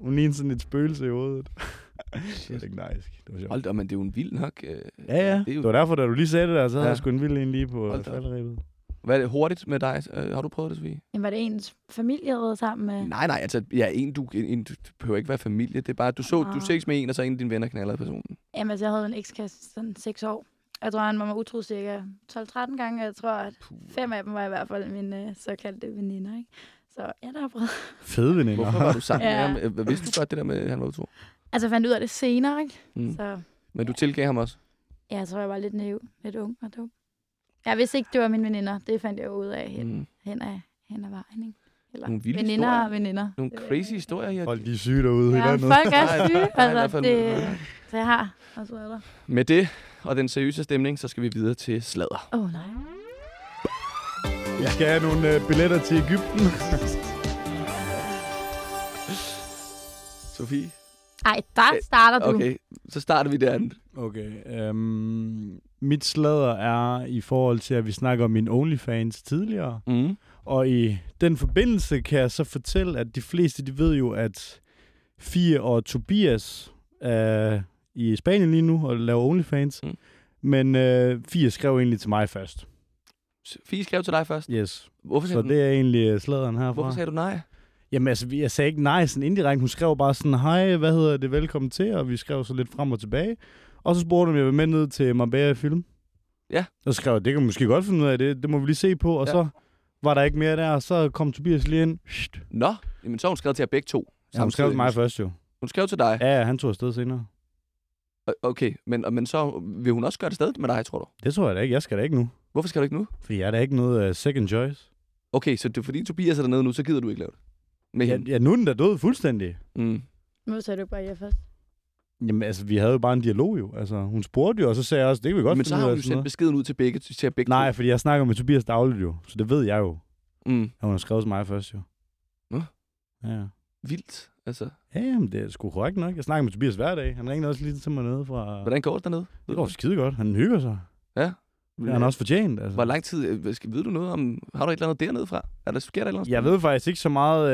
Hun ligner sådan et spøgelse i hovedet. det er ikke nice. Det var sjovt. Hold da, men det er jo en vild nok. Øh, Ja, ja. Det er jo, Det var derfor, da du lige sagde det der, så havde Ja. jeg sgu en vild en lige på falderæbet. Hvad er det hurtigt med dig? Øh, har du prøvet det, Sofie? Jamen, var det ens familie, der sammen med? Nej, nej, altså, ja, en, du, en, du behøver ikke være familie. Det er bare, du, så, du Ah. ses med en, og så en af dine venner knaller personen. Jamen, altså, jeg havde en ekskast sådan 6 år. Jeg tror, han var mig utro cirka 12-13 gange. Jeg tror, at fem af dem var i hvert fald mine øh, såkaldte veninder, ikke? Så ja, der har prøvet. Fede veninder. Hvorfor var du sammen Ja. med ham? Øh, Vidste du godt det der med, at han var utro? Altså, jeg fandt ud af det senere, ikke? Mm. Så Men du tilgav ham også? ja, jeg tror, jeg var lidt naiv, lidt ung og dum. Jeg vidste ikke, det var mine veninder. Det fandt jeg ud af hen, Mm. hen, ad, hen ad vejen, ikke? Eller Nogle vilde veninder historier. og veninder. Nogle crazy jeg historier, ja. Folk, de er syge derude i Ja, landet. folk er syge. i Altså, det, så jeg har også været der. Med det og den seriøse stemning, så skal vi videre til sladder. Åh, oh, nej. Jeg skal have nogle øh, billetter til Ægypten. Sofie? Ej, der starter du. Okay, så starter vi der. Okay. Øhm, mit sladder er i forhold til, at vi snakker om min OnlyFans tidligere. Mm. Og i den forbindelse kan jeg så fortælle, at de fleste de ved jo, at Fie og Tobias er i Spanien lige nu og laver OnlyFans. Mm. Men øh, Fie skrev egentlig til mig først. Fie skrev til dig først. Yes. Hvorfor Så du, det er egentlig øh, sladderen herfra. hvorfor sagde du nej? Jamen altså, jeg sagde ikke nej sådan indirekte. Hun skrev bare sådan, hej, hvad hedder det, velkommen til, og vi skrev så lidt frem og tilbage. Og så spurgte hun, om jeg ville med ned til Marbella Film. Ja. Og så skrev jeg, det kan måske godt finde ud af, det, det må vi lige se på. Og Ja. så var der ikke mere der, og så kom Tobias lige ind. Nå, jamen så hun skrevet til jer begge to. Ja, hun skrev til mig først jo. Hun skrev til dig. Ja, ja, han tog afsted senere. Okay, men, men så vil hun også gøre det stadig med dig, tror du? Det tror jeg da ikke. Jeg skal da ikke nu. Hvorfor skal du ikke nu? Fordi jeg er da ikke noget uh, second choice. Okay, så det er fordi Tobias er dernede nu, så gider du ikke lave det? Med Ja, hende? ja, nu er den da død fuldstændig. Mm. Nu sagde du bare ja først. Jamen altså, vi havde jo bare en dialog jo. Altså, hun spurgte jo, og så sagde jeg også, det kan vi godt Men så har hun jo sendt noget. beskeden ud til begge, til begge Nej, to. fordi jeg snakker med Tobias dagligt jo. Så det ved jeg jo, Mm. at hun har skrevet til mig først jo. Nå. Ja. Vildt, altså. Ja, jamen, det er sgu korrekt nok. Jeg snakker med Tobias hver dag. Han ringede også lige til mig nede fra... Hvordan går det dernede? Det går skide godt. Han hygger sig. Ja. Det har han også fortjent. Altså. Hvor lang tid, øh, ved du noget om, har du et eller andet dernede fra? Er der sker der et eller andet? Jeg ved faktisk ikke så meget...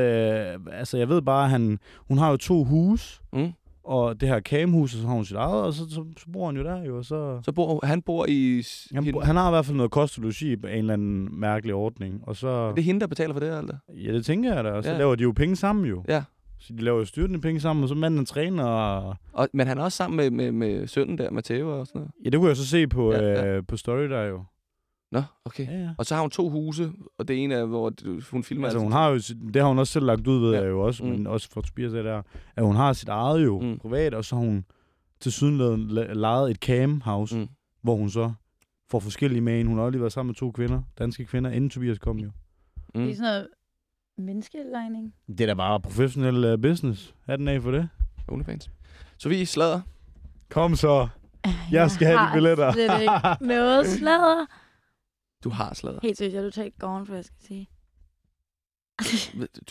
Øh, altså, jeg ved bare, at han, hun har jo to hus. Mm. Og det her camhus, og så har hun sit eget, og så, så, så bor han jo der jo, og så... Så bor, han bor i... Han, bo- han har i hvert fald noget kost og logi på en eller anden mærkelig ordning, og så... Er det hende, der betaler for det, eller? Ja, det tænker jeg da, og så Ja. laver de jo penge sammen jo. Ja. Så de laver jo styrtende penge sammen, og så manden han træner, og... Og, men han er også sammen med, med, med sønnen der, Matteo og sådan noget. Ja, det kunne jeg så se på, ja. ja. Øh, på Story der jo. Nå, okay. Ja, ja. Og så har hun to huse, og det ene er, hvor hun filmer Altså, altid. hun har jo, det har hun også selv lagt ud, ved Ja. jeg jo også, Mm. men også for Tobias er der, at hun har sit eget jo, Mm. privat, og så har hun til syden lejet et cam house, Mm. hvor hun så får forskellige med en. Hun har også lige været sammen med to kvinder, danske kvinder, inden Tobias kom jo. Det Mm. er sådan noget menneskelejning. Det er da bare professionel uh, business. Er den af for det? Onlyfans. Sofie Slader. Kom så. Jeg skal have de billetter. slet ikke noget sladder. Du har Slader. Helt seriøst, jeg er totalt gone, for jeg skal sige.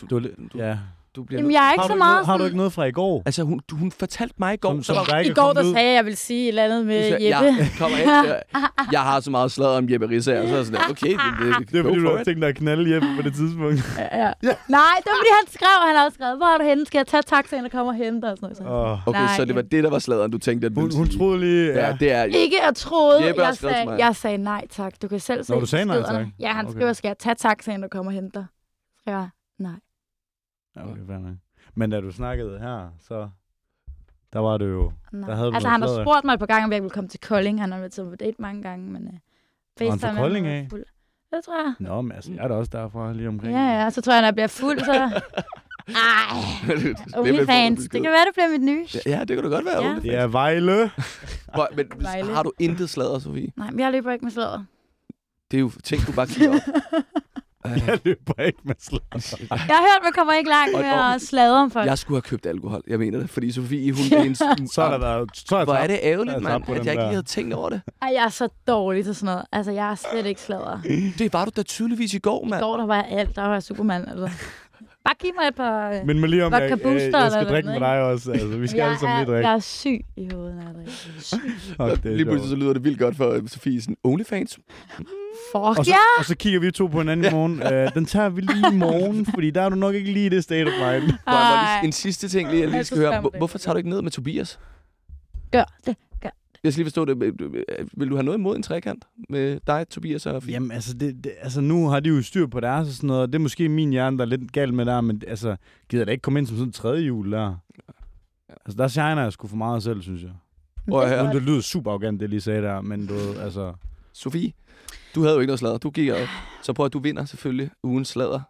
Du, Du, du, du, ja. Du bliver Jamen, jeg er ikke har, så du meget noget, har du sådan- ikke noget fra i går? Altså, hun, du- hun fortalte mig i går, Som- så som var, der ikke I går, der ud? sagde jeg, at jeg ville sige et eller andet med sagde, Jeppe. jeg kommer ind, jeg, jeg har så meget sladder om Jeppe Risser, og så er sådan, okay, det, det, Det er go fordi, du it. tænkt dig at knalde hjem på det tidspunkt. Ja, ja. Nej, det var fordi, han skrev, han har også skrevet, hvor er du henne? Skal jeg tage taxaen, der kommer og hente dig? Og sådan noget. Så. Oh. Okay, Nej, så det var det, der var sladeren, du tænkte, at du Hun, hun troede lige... Ja, det er... Ikke at troede, Jeppe jeg sagde, jeg sagde nej tak. Du kan selv se Nå, du sagde nej tak? Ja, han Okay. skriver, skal jeg tage taxaen, der kommer og hente dig? Nej. Ja, okay, fair nok. Men da du snakkede her, så... Der var det jo... nej. Der havde du altså, han har spurgt mig et par gange, om jeg ville komme til Kolding. Han har været til på date mange gange, men... Uh, Var han fra Kolding af? Fuld. Det tror jeg. Nå, men altså, jeg er da også derfra lige omkring. Ja, ja. Så tror jeg, når jeg bliver fuld, så... Ej, det er OnlyFans. Det kan være, det bliver mit nye. Ja, det kan du godt være. Ja. Ja. Det er Vejle. Hvor, men Vejle. har du intet sladder, Sofie? Nej, men jeg løber ikke med sladder. Det er jo ting, du bare giver op. Øh, Jeg løber ikke med slag. Jeg har hørt, man kommer ikke langt med at sladre om folk. Jeg skulle have købt alkohol. Jeg mener det, fordi Sofie, hun er en... Så er der. Så er Hvor er det ærgerligt, er mand, at jeg ikke lige havde tænkt over det. Ej, jeg er så dårlig til sådan noget. Altså, jeg er slet ikke sladder. Det var du da tydeligvis i går, I mand. går, der var jeg alt. Der var jeg Superman, altså. Bare giv mig et par... øh, Men mig lige om, Vodka jeg, jeg, Booster jeg skal eller drikke med dig også. Altså, vi skal jeg, alle sammen lige er, drikke. jeg er syg i hovedet, når jeg drikker. Syg. Fuck, det er Lige pludselig så lyder det vildt godt for øh, Sofie. Sådan, Onlyfans. Fuck og så, ja! og så kigger vi to på hinanden i morgen. Uh, den tager vi lige i morgen, fordi der er du nok ikke lige i det state of mind. Hvor jeg må Ej, lige, en sidste ting lige, jeg lige Jeg skal høre. hvorfor tager du ikke ned med Tobias? gør det. Jeg skal lige forstå det. Vil du have noget imod en trekant med dig, Tobias og Fie? Jamen, altså, det, det, altså, nu har de jo styr på deres og sådan noget. Det er måske min hjerne, der er lidt galt med der, men altså, gider da ikke komme ind som sådan en tredje jul der. Altså, der shiner jeg sgu for meget selv, synes jeg. Prøv at Det er det lyder super arrogant, det jeg lige sagde der, men du ved, altså... Sofie, du havde jo ikke noget sladder. Du gik op. Så prøv at du vinder selvfølgelig ugens sladder.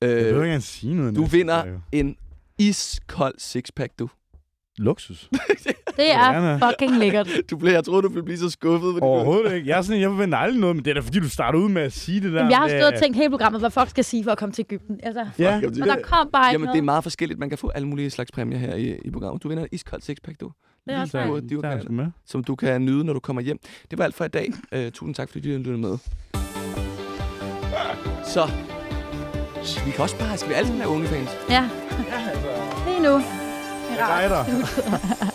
Jeg Øh, behøver ikke engang sige noget. du vinder er en iskold sixpack, du. Luksus. Det er fucking lækkert. du blev, jeg troede, du ville blive så skuffet. Overhovedet ikke. Jeg er sådan, jeg forventer aldrig noget, men det er da fordi, du starter ud med at sige det der. Jamen, jeg har stået og tænkt hele programmet, hvad folk skal sige for at komme til Ægypten. Altså, Ja, og der kom bare ikke Jamen, det er noget. meget forskelligt. Man kan få alle mulige slags præmier her i, i programmet. Du vinder en iskold sixpack, du. Det er også der, er med. Som du kan nyde, når du kommer hjem. Det var alt for i dag. Uh, tusind tak, fordi du lyttede med. Så. Vi kan også bare... Skal vi alle sammen have OnlyFans? Ja. Lige nu. Jeg